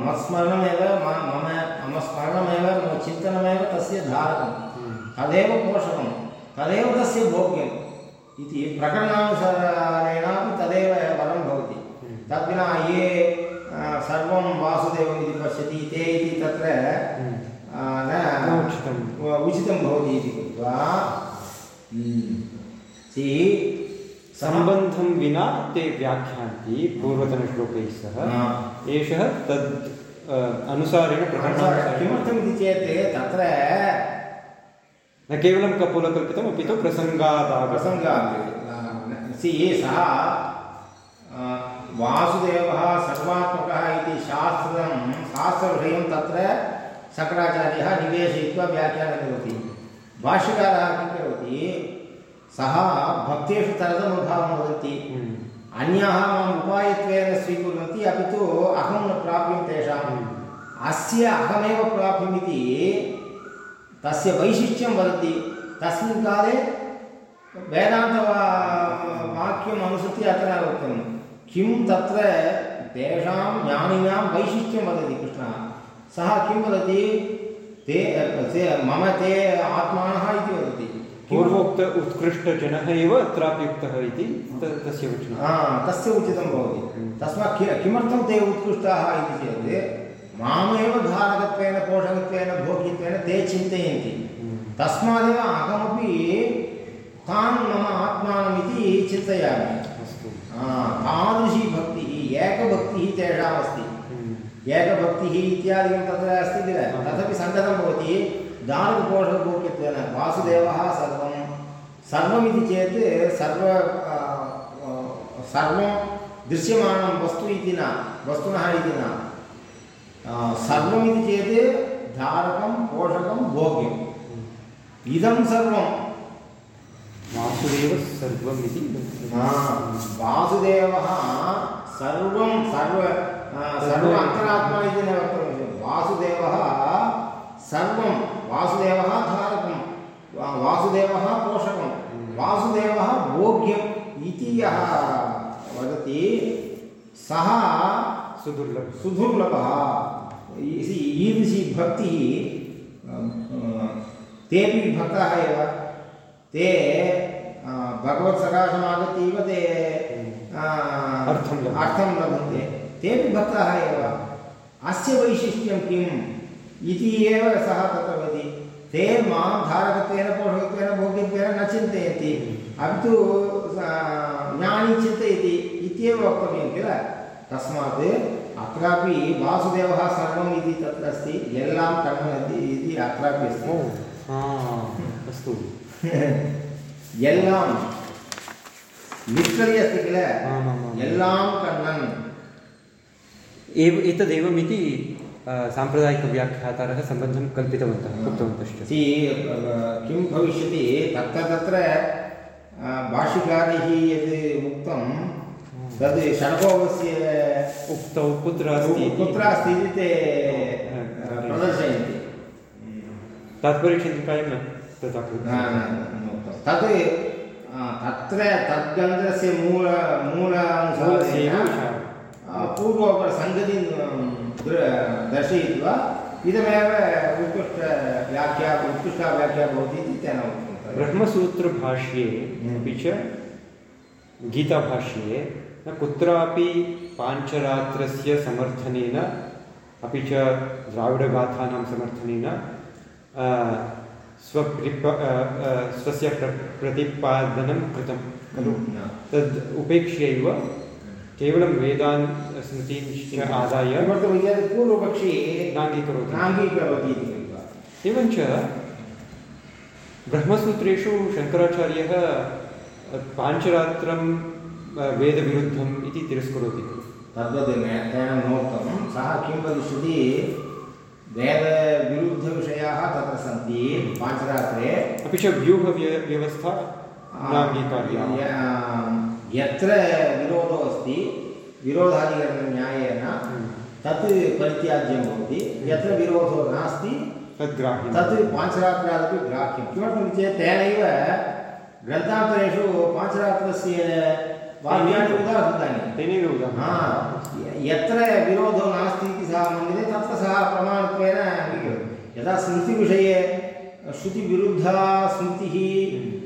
मत्स्मरणमेव मम मम स्मरणमेव मम चिन्तनमेव तस्य धारकं हम्म, तदेव पोषकं तदेव तस्य भोग्यम्। इति प्रकरणानुसारेणापि तदेव वरं भवति। तद्विना ये सर्वं वासुदेवमिति पश्यति ते इति तत्र न उचितं। उचितं भवति इति कृत्वा सि सम्बन्धं विना ते व्याख्यान्ति पूर्वतनश्लोकैः सह। एषः तद् अनुसारेण प्रकरणानुसारेण किमर्थमिति चेत् तत्र न केवलं कपोलकल्पितम् अपि तु प्रसङ्गादागतं प्रसङ्गात् सि सः वासुदेवः सर्वात्मकः इति शास्त्रं शास्त्रविषयं तत्र शङ्कराचार्यः निवेशयित्वा व्याख्यानं करोति। भाष्यकारः किं करोति सः भक्तेषु तरदनुभावं वदति। हम्म, अन्याः माम् उपायत्वेन स्वीकुर्वन्ति अपि तु अहं न प्राप्यं तेषाम्। अस्य अहमेव प्राप्यमिति तस्य वैशिष्ट्यं वदति। तस्मिन् काले वेदान्तवाक्यम् अनुसृत्य अत्र उक्तं किं तत्र तेषां ज्ञानिनां वैशिष्ट्यं वदति कृष्णः। सः किं वदति? ते ते मम ते आत्मानः इति वदति। पूर्वोक्त उत्कृष्टजनः एव अत्रापि उक्तः इति तस्य वचनं। हा, तस्य उचितं भवति। तस्मात् कि किमर्थं ते उत्कृष्टाः इति चेत् मामेव धारकत्वेन पोषकत्वेन भोग्यत्वेन ते चिन्तयन्ति। तस्मादेव अहमपि तान् मम आत्मानमिति चिन्तयामि। हा, तादृशी भक्तिः एकभक्तिः तेषाम् अस्ति हम्म, एकभक्तिः इत्यादिकं तत्र अस्ति किल तदपि सङ्गतं भवति। दानपोषकभोग्यत्वेन वासुदेवः सर्वं सर्वमिति चेत् सर्व सर्वं दृश्यमानं वस्तु इति न वस्तुनः इति न। सर्वमिति चेत् धारकं पोषकं भोग्यम् इदं सर्वं। वासुदेवः सर्वम् इति वासुदेवः सर्वं सर्व आ, सर्व अन्तरात्मा इति न वक्तव्यं वासुदेवः सर्वं वासुदेवः धारकं वासुदेवः पोषकं वासुदेवः भोग्यम् इति यः वदति सः सुदुर्लभः। सुदुर्लभः। ईदृशी भक्तिः तेपि भक्ताः एव। ते भगवत्सकाशमागत्यैव ते अ, अर्थं लभन्ते। लभन्ते तेपि भक्ताः एव। अस्य वैशिष्ट्यं किम् इति एव सः तत्र वदति। ते माँ धारकत्वेन पोषकत्वेन भोग्यत्वेन न चिन्तयन्ति। अपि तु ज्ञानी चिन्तयति इत्येव वक्तव्यं किल? तस्मात् अत्रापि वासुदेवः सर्वम् इति तत्र अस्ति। एल्लां कण्णन् इति अत्रापि अस्ति। अस्तु। एल्लां लिटरलि अस्ति किल? एल्लां कण्णन् एव एतदेवमिति साम्प्रदायिकव्याख्यातारः सम्बन्धं कल्पितवन्तः उक्तवन्तश्च। किं भविष्यति? तत्र तत्र भाष्यकारैः यद् उक्तं तद् षड्कोपस्य उक्तौ कुत्र अस्ति कुत्र अस्ति इति ते प्रदर्शयन्ति। तात्पर्यचिन्तिकायां न? तथा न, अ, तत्र तद्ग्रन्थस्य मूल मूलानुसारेण पूर्वोपसङ्गतिं दृ- दर्शयित्वा इदमेव उत्कृष्टव्याख्या उत्कृष्टा व्याख्या भवति इति तेन उक्तं ब्रह्मसूत्रभाष्ये अपि च गीताभाष्ये न कुत्रापि पाञ्चरात्रस्य समर्थनेन अपि च द्राविडगाथानां समर्थनेन अ, स्वप्रिप अ, अ, स्वस्य प्र प्रतिपादनं कृतं खलु? तद् उपेक्ष्यैव केवलं वेदान् स्मृतींश्च आदाय पूर्वपक्षी नाङ्गीकरोति। नाङ्गीकरोति इति कृत्वा। एवञ्च ब्रह्मसूत्रेषु शङ्कराचार्यः पाञ्चरात्रं वेदविरुद्धम् इति तिरस्करोति। खलु तद्वत् तेन नोक्तं सः किं वदिष्यति वेदविरुद्धविषयाः तत्र सन्ति पाञ्चरात्रे। अपि च व्यूहव्य व्यवस्था नाङ्गीकार्या यत्र विरोधो अस्ति विरोधाधिकरणन्यायेन तत् परित्याज्यं भवति यत्र विरोधो नास्ति तद्ग्राह्यं तत् पाञ्चरात्रादपि ग्राह्यं। किमर्थमिति चेत् तेनैव ग्रन्थान्तरेषु पाञ्चरात्रस्य वाक्यानि उदाहृतानि तेनैव उदाहरणं हा, यत्र विरोधो नास्ति इति सः मन्यते तत्र सः प्रमाणत्वेन यदा स्मृतिविषये श्रुतिविरुद्धा स्मृतिः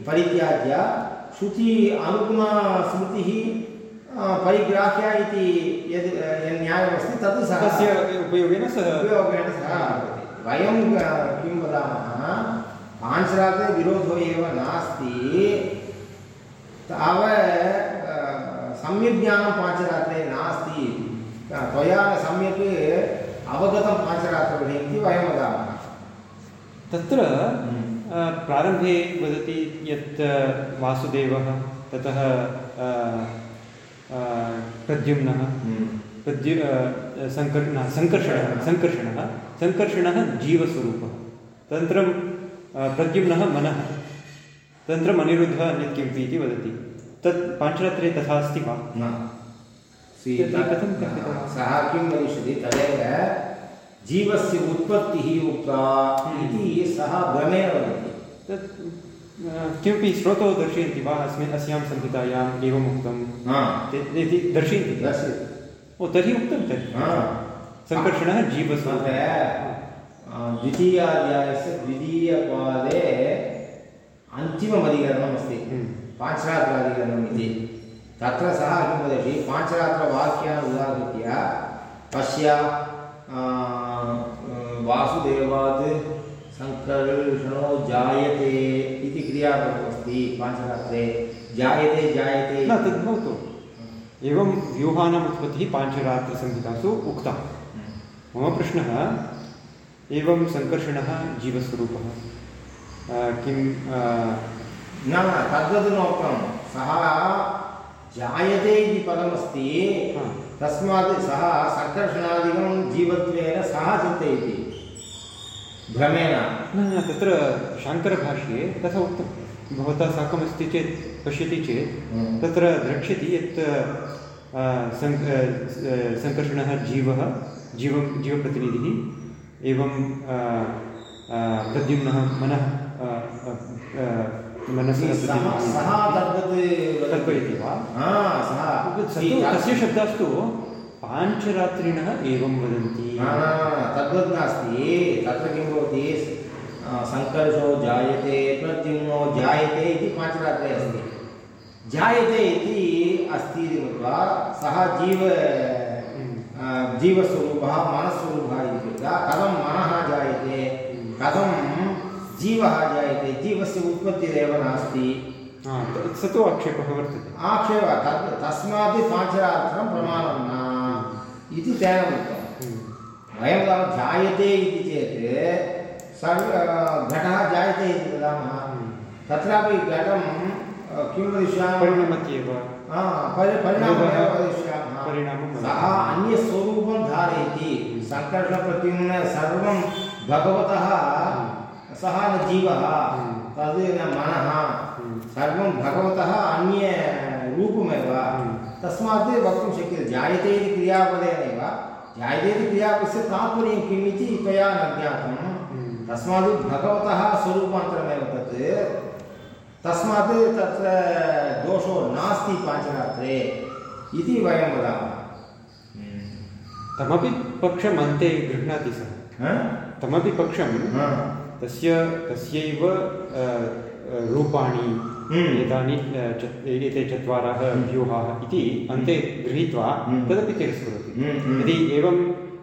परित्याज्य श्रुति अनुगुणा स्मृतिः अ, इति यद् अ, यत् न्यायमस्ति तत् सः तस्य उपयोगेन सः उपयोगेन सह भवति वयं किं वदामः पाञ्चरात्रे विरोधो एव नास्ति। ताव सम्यक् ज्ञानं पाञ्चरात्रे नास्ति। त्वया सम्यक् अवगतं पाञ्चरात्रविषये इति वयं वदामः। तत्र अ, प्रारम्भे वदति यत् वासुदेवः ततः प्रद्युम्नः प्रद्यु अ, सङ्कर् न, सङ्कर्षणः सङ्कर्षणः सङ्कर्षणः जीवस्वरूपः। तदनन्तरं प्रद्युम्नः मनः। तदनन्तरम् अनिरुद्धः अन्यत् किमपि इति वदति। तत् पाञ्चरात्रे तथा अस्ति वा? न। तर्हि कथं सः किं वदिष्यति? तदेव जीवस्य उत्पत्तिः उक्ता इति सः भ्रमेण वदति तत् किमपि स्रोतो दर्शयन्ति वा अस्मिन् अस्यां संहितायाम् एवम् उक्तं हा इति दर्शयन्ति। दर्शयति ओ तर्हि उक्तं तर्हि। सङ्कर्षणः अ, द्वितीयाध्यायस्य द्वितीयपादे अन्तिममधिकरणमस्ति। हम्म। पाञ्चरात्राधिकरणम् इति। तत्र सः किं वदति? पाञ्चरात्रवाक्यान् उदाहृत्य पश्य वासुदेवात् सङ्कर्षणो जायते इति क्रियापदमस्ति पाञ्चरात्रे। जायते जायते। न तद् भवतु एवं व्यूहानाम् उत्पत्तिः पाञ्चरात्रसंहितासु उक्ता। मम प्रश्नः एवं सङ्कर्षणः जीवस्वरूपः। किं न न तद्वत् नोक्तं सः जायते इति पदमस्ति। तस्मात् सः सङ्कर्षणादिकं जीवत्वेन सः चिन्तयति। भ्रमेण। न न तत्र शाङ्करभाष्ये तथा उक्तं। भवता साकमस्ति चेत् पश्यति चेत् हम्म। तत्र द्रक्ष्यति यत् सङ्- सङ्कर्षणः जीवः जीवं जीवप्रतिनिधिः एवं प्रद्युम्नः मनः मनसः सः प्रतिनिधिः। सः तद्वत् वदति। कल्पयति वा। हा सः स तस्य शब्दास्तु पाञ्चरात्रिणः एवं वदन्ति। न न न, तद्वत् नास्ति। तत्र किं भवति? सङ्कर्षो जायते प्रद्युम्नो जायते इति पाञ्चरात्रे अस्ति। जायते इति अस्ति इति कृत्वा सः जीव अ, जीवस्वरूपः मनस्वरूपः इति कृत्वा कथं मनः जायते कथं जीवः जायते जीवस्य उत्पत्तिरेव नास्ति। हा, त- स तु आक्षेपः वर्तते। आक्षेप तत् तस्मात् पाञ्चरात्रं प्रमाणं न। इति तेन हम्म। वयं तावत् जायते इति चेत् सर्व घटः जायते इति वदामः। तत्रापि घटं किं वदिष्यामः? परिणमत्येव परि परिणामः- वदिष्यामः। परिणामं सः अन्यस्वरूपं धारयति। सङ्कर्षप्रत्युम्न सर्वं भगवतः सः न जीवः। तद् न मनः हम्म। सर्वं भगवतः अन्यरूपमेव हम्म। तस्मात् वक्तुं शक्यते जायते इति क्रियापदेनैव जायते इति क्रियापदस्य तात्पर्यं किम् इति त्वया न ज्ञातं हम्म। तस्मात् भगवतः स्वरूपान्तरमेव तत् तस्मात् तत्र दोषो नास्ति पाञ्चरात्रे इति वयं वदामः तमपि पक्षमन्ते गृह्णाति सः तमपि पक्षं. तस्य तस्यैव रूपाणि हम्म। एतानि एते चत्वारः व्यूहाः इति अन्ते गृहीत्वा हम्म। तदपि तिरस्करोति हम्म, हम्म। यदि एवं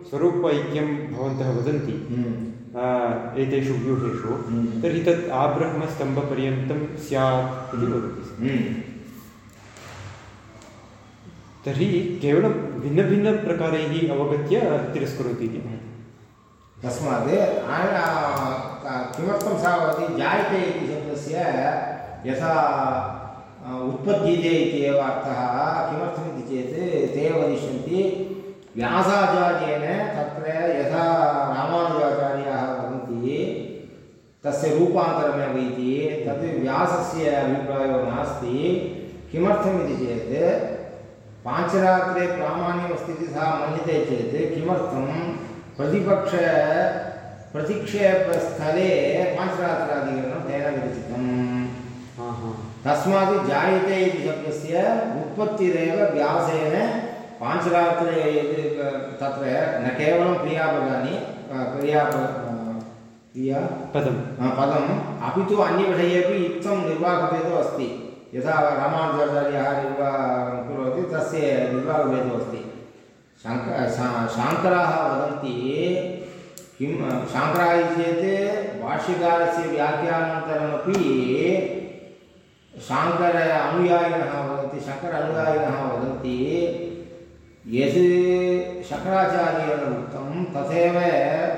स्वरूपैक्यं भवन्तः वदन्ति हम्म। एतेषु व्यूहेषु हम्म। तर्हि तत् आब्रह्मस्तम्भपर्यन्तं स्यात् इति वदति हम्म। तर्हि केवलं भिन्नभिन्नप्रकारैः अवगत्य तिरस्करोति इति तस्मात् किमर्थं सः वदति? जायते इति शब्दस्य यथा उत्पद्यते इति एव अर्थः। किमर्थमिति चेत्, ते वदिष्यन्ति, व्यासाचार्येण तत्र यथा रामानुजाचार्याः वदन्ति, तस्य रूपान्तरमेव इति तद् व्यासस्य अभिप्रायो नास्ति। किमर्थमिति चेत्, पाञ्चरात्रे प्रामाण्यमस्ति इति सः मन्यते चेत्, किमर्थं प्रतिपक्ष प्रतिक्षेपस्थले पाञ्चरात्राधिकरणं तेन विरचितम् हा हा तस्मात् जायते इति शब्दस्य उत्पत्तिरेव व्यासेन पाञ्चरात्रे तत्र न केवलं क्रियापदानि क्रियाप क्रिया पदं पदम् अपि तु अन्यविषये अपि इत्थं निर्वाहभेदो अस्ति। यथा रामानुजाचार्यः निर्वाहं करोति तस्य निर्वाहभेदो अस्ति। शङ्क शाङ्कराः वदन्ति किं शाङ्कराः इति चेत् भाष्यकारस्य व्याख्यानान्तरमपि शाङ्कर अनुयायिनः वदन्ति शङ्कर अनुयायिनः वदन्ति यत् शङ्कराचार्येण उक्तं तथैव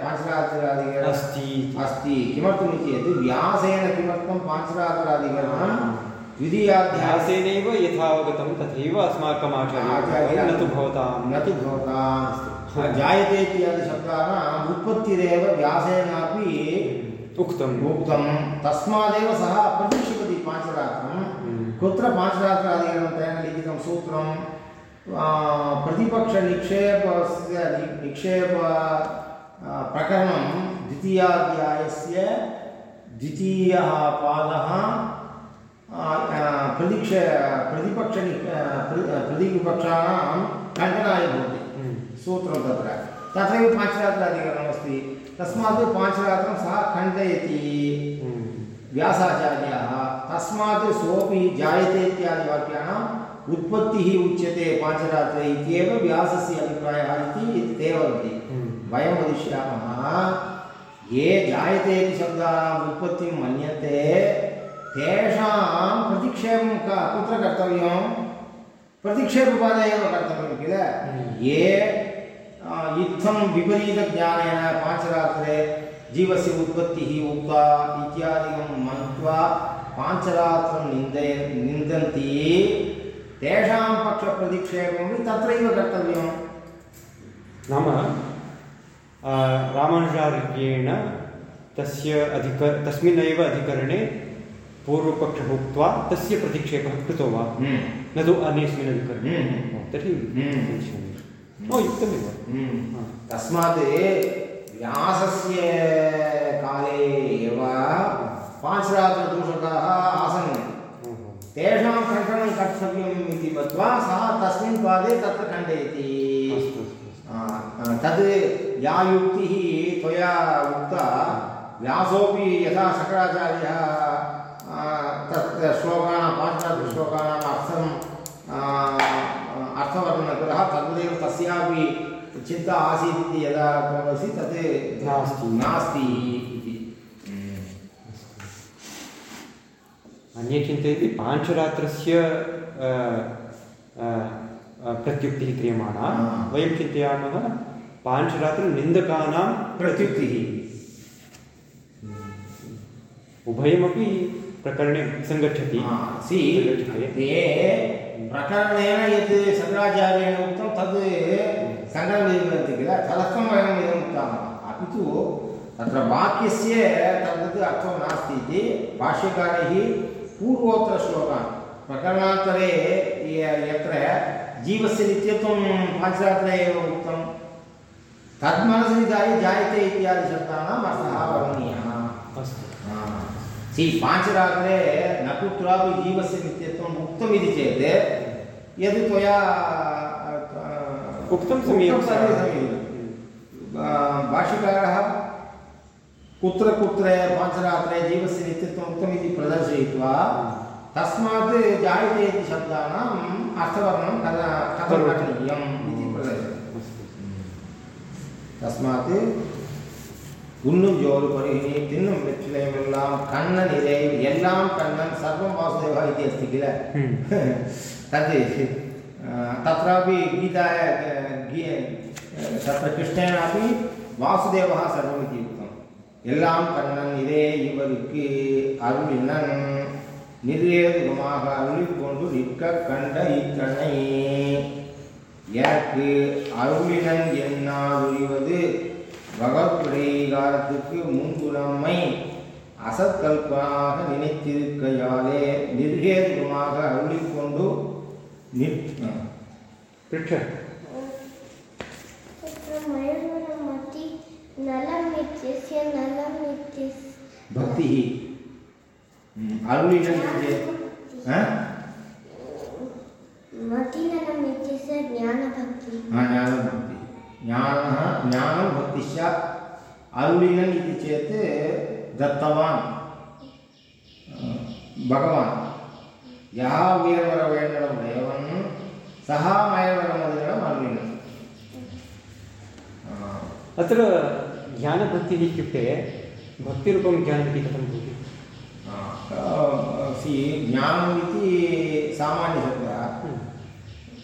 पाञ्चरात्रादिकरणम् अस्ति अस्ति। किमर्थमिति चेत् व्यासेन किमर्थं पाञ्चरात्रादिकरणं द्वितीयाध्याये व्यासेनैव यथावगतं तथैव अस्माकम् आचार्यः न तु भवतां न तु भवतां जायते इत्यादिशब्दानाम् उत्पत्तिरेव व्यासेनापि उक्तम् उक्तं तस्मादेव सः प्रतीक्षिपति पाञ्चरात्रं हम्म। कुत्र पाञ्चरात्रादिकरणं तेन लिखितं सूत्रं प्रतिपक्षनिक्षेपस्य निक्षेप प्रकरणं द्वितीयाध्यायस्य द्वितीयः पादः प्रतिक्ष प्रतिपक्षनि प्रतिपक्षाणां खण्डनाय भवति। सूत्रं तत्र। तथैव पाञ्चरात्राधिकरणमस्ति तस्मात् पाञ्चरात्रं सः खण्डयति। हम्म। व्यासाचार्याः तस्मात् सोऽपि जायते इत्यादि वाक्यानाम् उत्पत्तिः उच्यते पाञ्चरात्रे इत्येव व्यासस्य अभिप्रायः इति ते वदन्ति। हम्म। वयं वदिष्यामः ये जायते इति शब्दानाम् उत्पत्तिं मन्यन्ते तेषां प्रतिक्षेपं क कुत्र कर्तव्यं? प्रतिक्षेपपादे एव कर्तव्यं किल? ये आ, इत्थं विपरीतज्ञानेन पाञ्चरात्रे जीवस्य उत्पत्तिः उक्ता इत्यादिकं मन्त्वा पाञ्चरात्रं निन्दय निन्दन्ति तेषां पक्षप्रतिक्षेपमपि तत्रैव कर्तव्यम् नाम रामानुजार्येण तस्य अधिक तस्मिन्नेव अधिकरणे पूर्वपक्षः उक्त्वा तस्य प्रतिक्षेपः कृतो वा न तु अन्यस्मिन् अधिकरणे। तर्हि। ओ युक्तमेव। तस्मात् व्यासस्य काले एव पाञ्चरात्रदूषकाः आसन्। तेषां खण्डनं कर्तव्यम् इति मत्वा सः तस्मिन् पादे तत्र खण्डयति तद् या युक्तिः त्वया उक्ता व्यासोपि यथा शङ्कराचार्यः तत् श्लोकानां पाञ्चरात्रश्लोकानाम् अर्थं आ, अर्थवर्णनं कृतः तद्वदेव तस्यापि चिन्ता आसीत् इति यदा वदसि तत् नास्ति। नास्ति इति। अन्ये चिन्तयति पाञ्चरात्रस्य प्रत्युक्तिः क्रियमाणा। वयं चिन्तयामः पाञ्चरात्रनिन्दकानां प्रत्युक्तिः। उभयमपि प्रकरणे सङ्गच्छति ते प्रकरणेन यत् शङ्कराचार्येण उक्तं तद् सङ्कलनमिति किल तदर्थं वयम् इदम् उक्तामः अपि तु तत्र वाक्यस्य तद्वत् अर्थो नास्ति इति भाष्यकारैः पूर्वोत्तरश्लोकान् प्रकरणान्तरे य- यत्र जीवस्य नित्यत्वं पाञ्चरात्रे एव उक्तं। तद्मनसि निधाय जायते इत्यादि शब्दानाम् अर्थः वरणीयः अस्तु। सि पाञ्चरात्रे न कुत्रापि जीवस्य उक्तमिति चेत् यद् त्वया उक्तं समीपं भाष्यकारः कुत्र कुत्र पाञ्चरात्रे जीवस्य नित्यत्वम् उक्तमिति प्रदर्शयित्वा तस्मात् जायते इति शब्दानाम् अर्थवर्णं कदा कथं रचनीयम् इति प्रदर्शयति तस्मात् உண்ணும் ஜோறு பருகினி தின்னும் வெற்றிலையும் எல்லாம் கண்ண நிறை எல்லாம் கண்ணன் சர்வம் வாசுதேவா इति अस्ति किल हम्म। तद् अ, तत्रापि गीता गी तत्र कृष्णेनापि वासुदेवः सर्वमिति उक्तम् எல்லாம் கண்ணன் இதே இவருக்கு அருளினன் நிர்வேதுகமாக அருளிக் கொண்டு நிற்க கண்ட இத்தனை எனக்கு அருளினன் என்னா உரிவது பகவத் பிரீகாரத்துக்கு முன்குணம்மை அசத்கல்பனாக நினைத்திருக்கையாலே நிர்கேதுகமாக அருளிக்கொண்டு நிற்க பக்தி அருளிடம் மதி நலம் ஞான பக்தி ஆ ஞான பக்தி ज्ञान ज्ञान भक्तिश्च अरुणिनन् इति चेत् दत्तवान्। भगवान्। यः वीरवरवेण्डनं देवन् सः मयवरमदिनम् अरुणिनन् अत्र ज्ञानभक्तिः इत्युक्ते भक्तिरूपं ज्ञानमिति कथं भवति? सि ज्ञानम्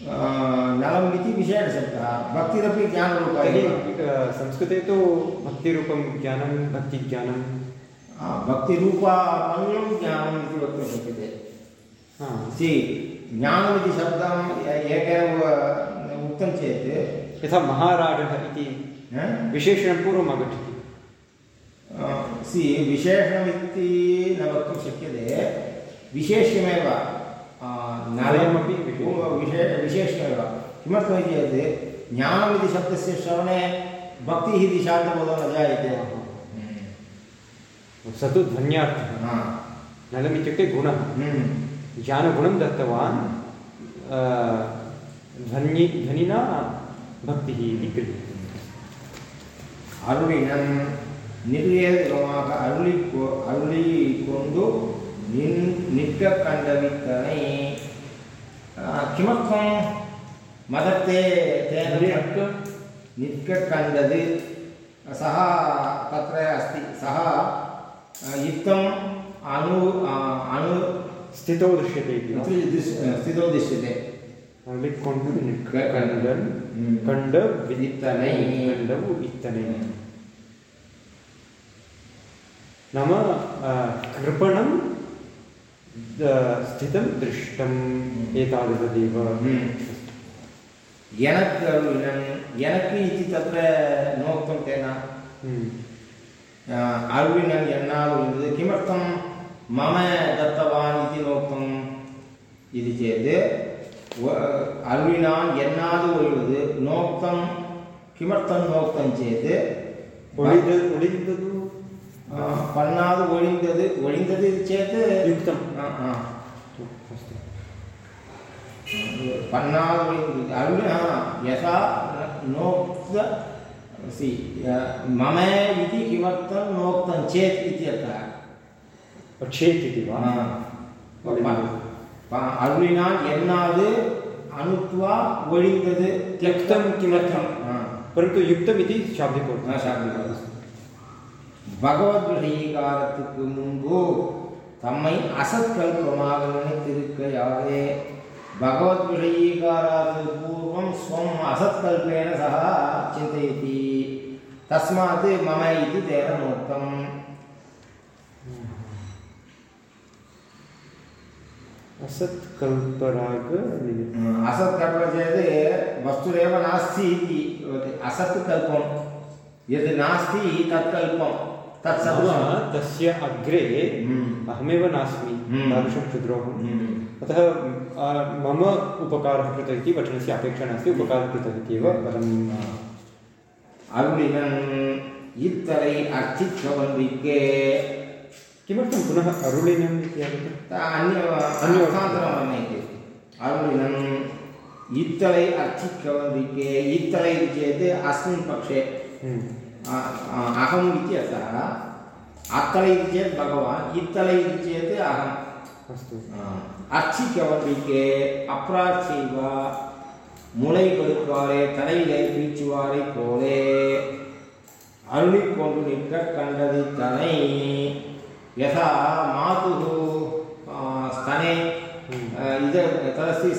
नलम् इति विशेषशब्दः भक्तिरपि ज्ञानरूपा संस्कृते तु भक्तिरूपं ज्ञानं भक्तिज्ञानं। भक्तिरूपामन्यं ज्ञानम् इति वक्तुं शक्यते। हा, सि ज्ञानमिति शब्दम् एकेन उक्तं चेत् यथा महाराजः इति? विशेषणं पूर्वम् आगच्छति। सि विशेषणमिति न वक्तुं शक्यते। विशेष्यमेव आ, नलम् द्वयमपि विशेष्यं। ओ, विशे विशेष्यमेव किमर्थमिति चेत् ज्ञानमिति शब्दस्य श्रवणे भक्तिः इति शान्तबोधो न जायते स तु ध्वन्यार्थः हा. नलमित्युक्ते गुणः हम्म. ज्ञानगुणं दत्तवान् अ, ध्वनि ध्वनिना भक्तिः इति क्रियते அருளினன் நிர்வேதமாக அருளி கொ- அருளி கொண்டு निन् निट्टकण्डवित्तने किमर्थं मदत्ते तेन निट्कण्डद् सः तत्र अस्ति सः युक्तम् अनु अनु स्थितौ दृश्यते इति स्थितौ दृश्यते नाम कृपणं स्थितं दृष्टम् एतादृशदेव ம். எனக்கு அருளினன் எனக்கு इति तत्र नोक्तं तेन ம். अरुणिनन् यन्नाद् उल्लद् किमर्थं मम दत्तवान् इति नोक्तम् इति चेत् व- अरुणिनान् यन्नाद् ஒழிவது नोक्तं किमर्थं नोक्तं चेत् ஒளிந்தது ஒளிந்தது आ, पन्नाद् ஒழிந்தது ஒழிந்தது इति चेत् युक्तं आ, आ, अस्तु पन्नाद् ஒழிந்தது अरुण यथा नोक्त सि मम इति किमर्थं नोक्तं चेत् इत्यर्थः चेत् इति वा அருளினால் என்னாது அனுத்வா ஒழிந்தது त्यक्तं किमर्थं ஆ. परन्तु युक्तम् इति शाब्दिको ஆ, சாப்பிடுவார். பகவத் விஷயீகாரத்துக்கு முன்பு தம்மை அசத்கல்பமாக நினைத்திருக்கையாலே பகவத் விஷயீகாராது பூர்வம் ஸ்வம் அசத்கல்பேன சக சிந்தயதி தஸ்மாத் மம இது தேன உக்தம் असत्कल्पराग असत्कल्प चेत् वस्तुरेव नास्ति इति असत्कल्पं यद् नास्ति तत्कल्पं तत् नाम सदृशं तस्य अग्रे हम्म। अहमेव नास्मि हम्म। तादृशं क्षुद्रोहम् हम्म। अतः आ, मम उपकारः कृतः इति वचनस्य अपेक्षा नास्ति उपकारः कृतः इत्येव परं அருளினன் இத்தரை அர்ச்சித்தவன்றிக்கே किमर्थं पुनः अरुणिनम् इति आगतम् अन्य அர்த்தாந்தரம் वर्णयति அருளினன் இத்தரை அர்ச்சிக்கவன்றிக்கே இத்தரை चेत् अस्मिन् पक्षे हम्म। अ- अ- अहम् इति अर्थः अत्तलै इति चेत् भगवान् इत्तलै इति चेत् अहम् अस्तु அர்ச்சிக்கவன்றிக்கே அப்ராட்சைவ முளை கொடுப்பாரே தலையிலே பீச்சுவாரை போலே அருளிக் கொண்டு நிற்க கண்டது தனை யதா மாதுः ஆ, स्तने आ, इद तदस्ति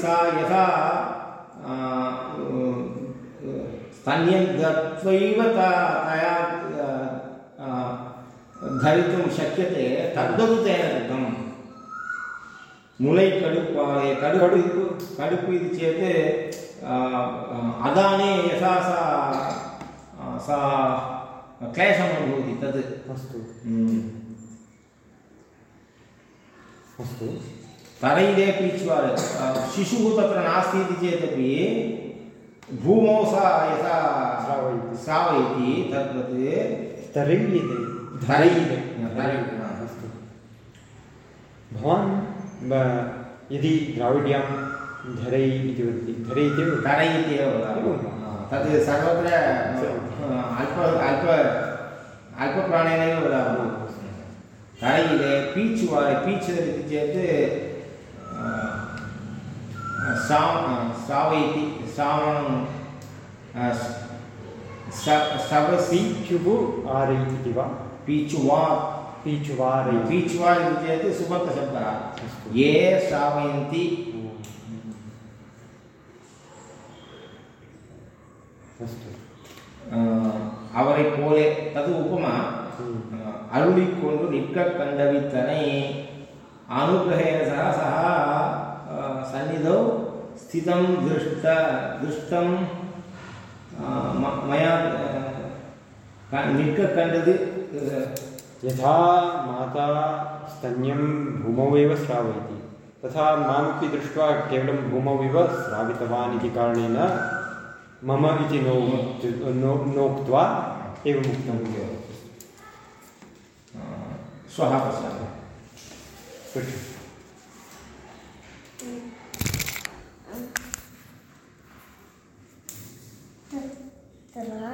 स्तन्यं दत्वैव तया धरितुं शक्यते तद्वत् तेन कृतम् मुलै कडुप् कडुप् कडुप् इति चेत् अदाने यथा सा सा क्लेशम् अनुभवति तद्। अस्तु। अस्तु। तरैले पीच्वार् शिशुः तत्र नास्ति इति चेदपि भूमौ सा यथा श्रावयति। श्रावयति तद्वत् तरय्यते धरैले धरै हा। अस्तु भवान् यदि द्राविड्यां धरै इति वदति धरै इति वदति। तरै इत्येव वदामः वा? हा, तद् सर्वत्र अल्प अल्प अल्पप्राणेनैव वदामः तरैले पीच्वारे पीच्दर् इति चेत् श्रावयति श्रावणं अ, श- शवसि पीचुः आरै इति वा पीचुवा पीचुवारै पीच्वा इति चेत् सुबन्तशब्दः अस्तु। ये श्रावयन्ति अस्तु அஹ், அவரை போலே தது உபமா ம். அஹ், அருளிக்கொண்டு நிற்க கண்டவித்தனை அனுகிரகேன சக சக அஹ், சந்நிதौ स्थितं दृष्ट दृष्टं मया यहाँ यथा माता स्तन्यं भूमौ एव श्रावयति तथा मामपि दृष्ट्वा केवलं भूमौ इव श्रावितवान् इति कारणेन मम इति नो नो नोक्त्वा एवम् उक्तं श्वः पृच्छतु। sei lá.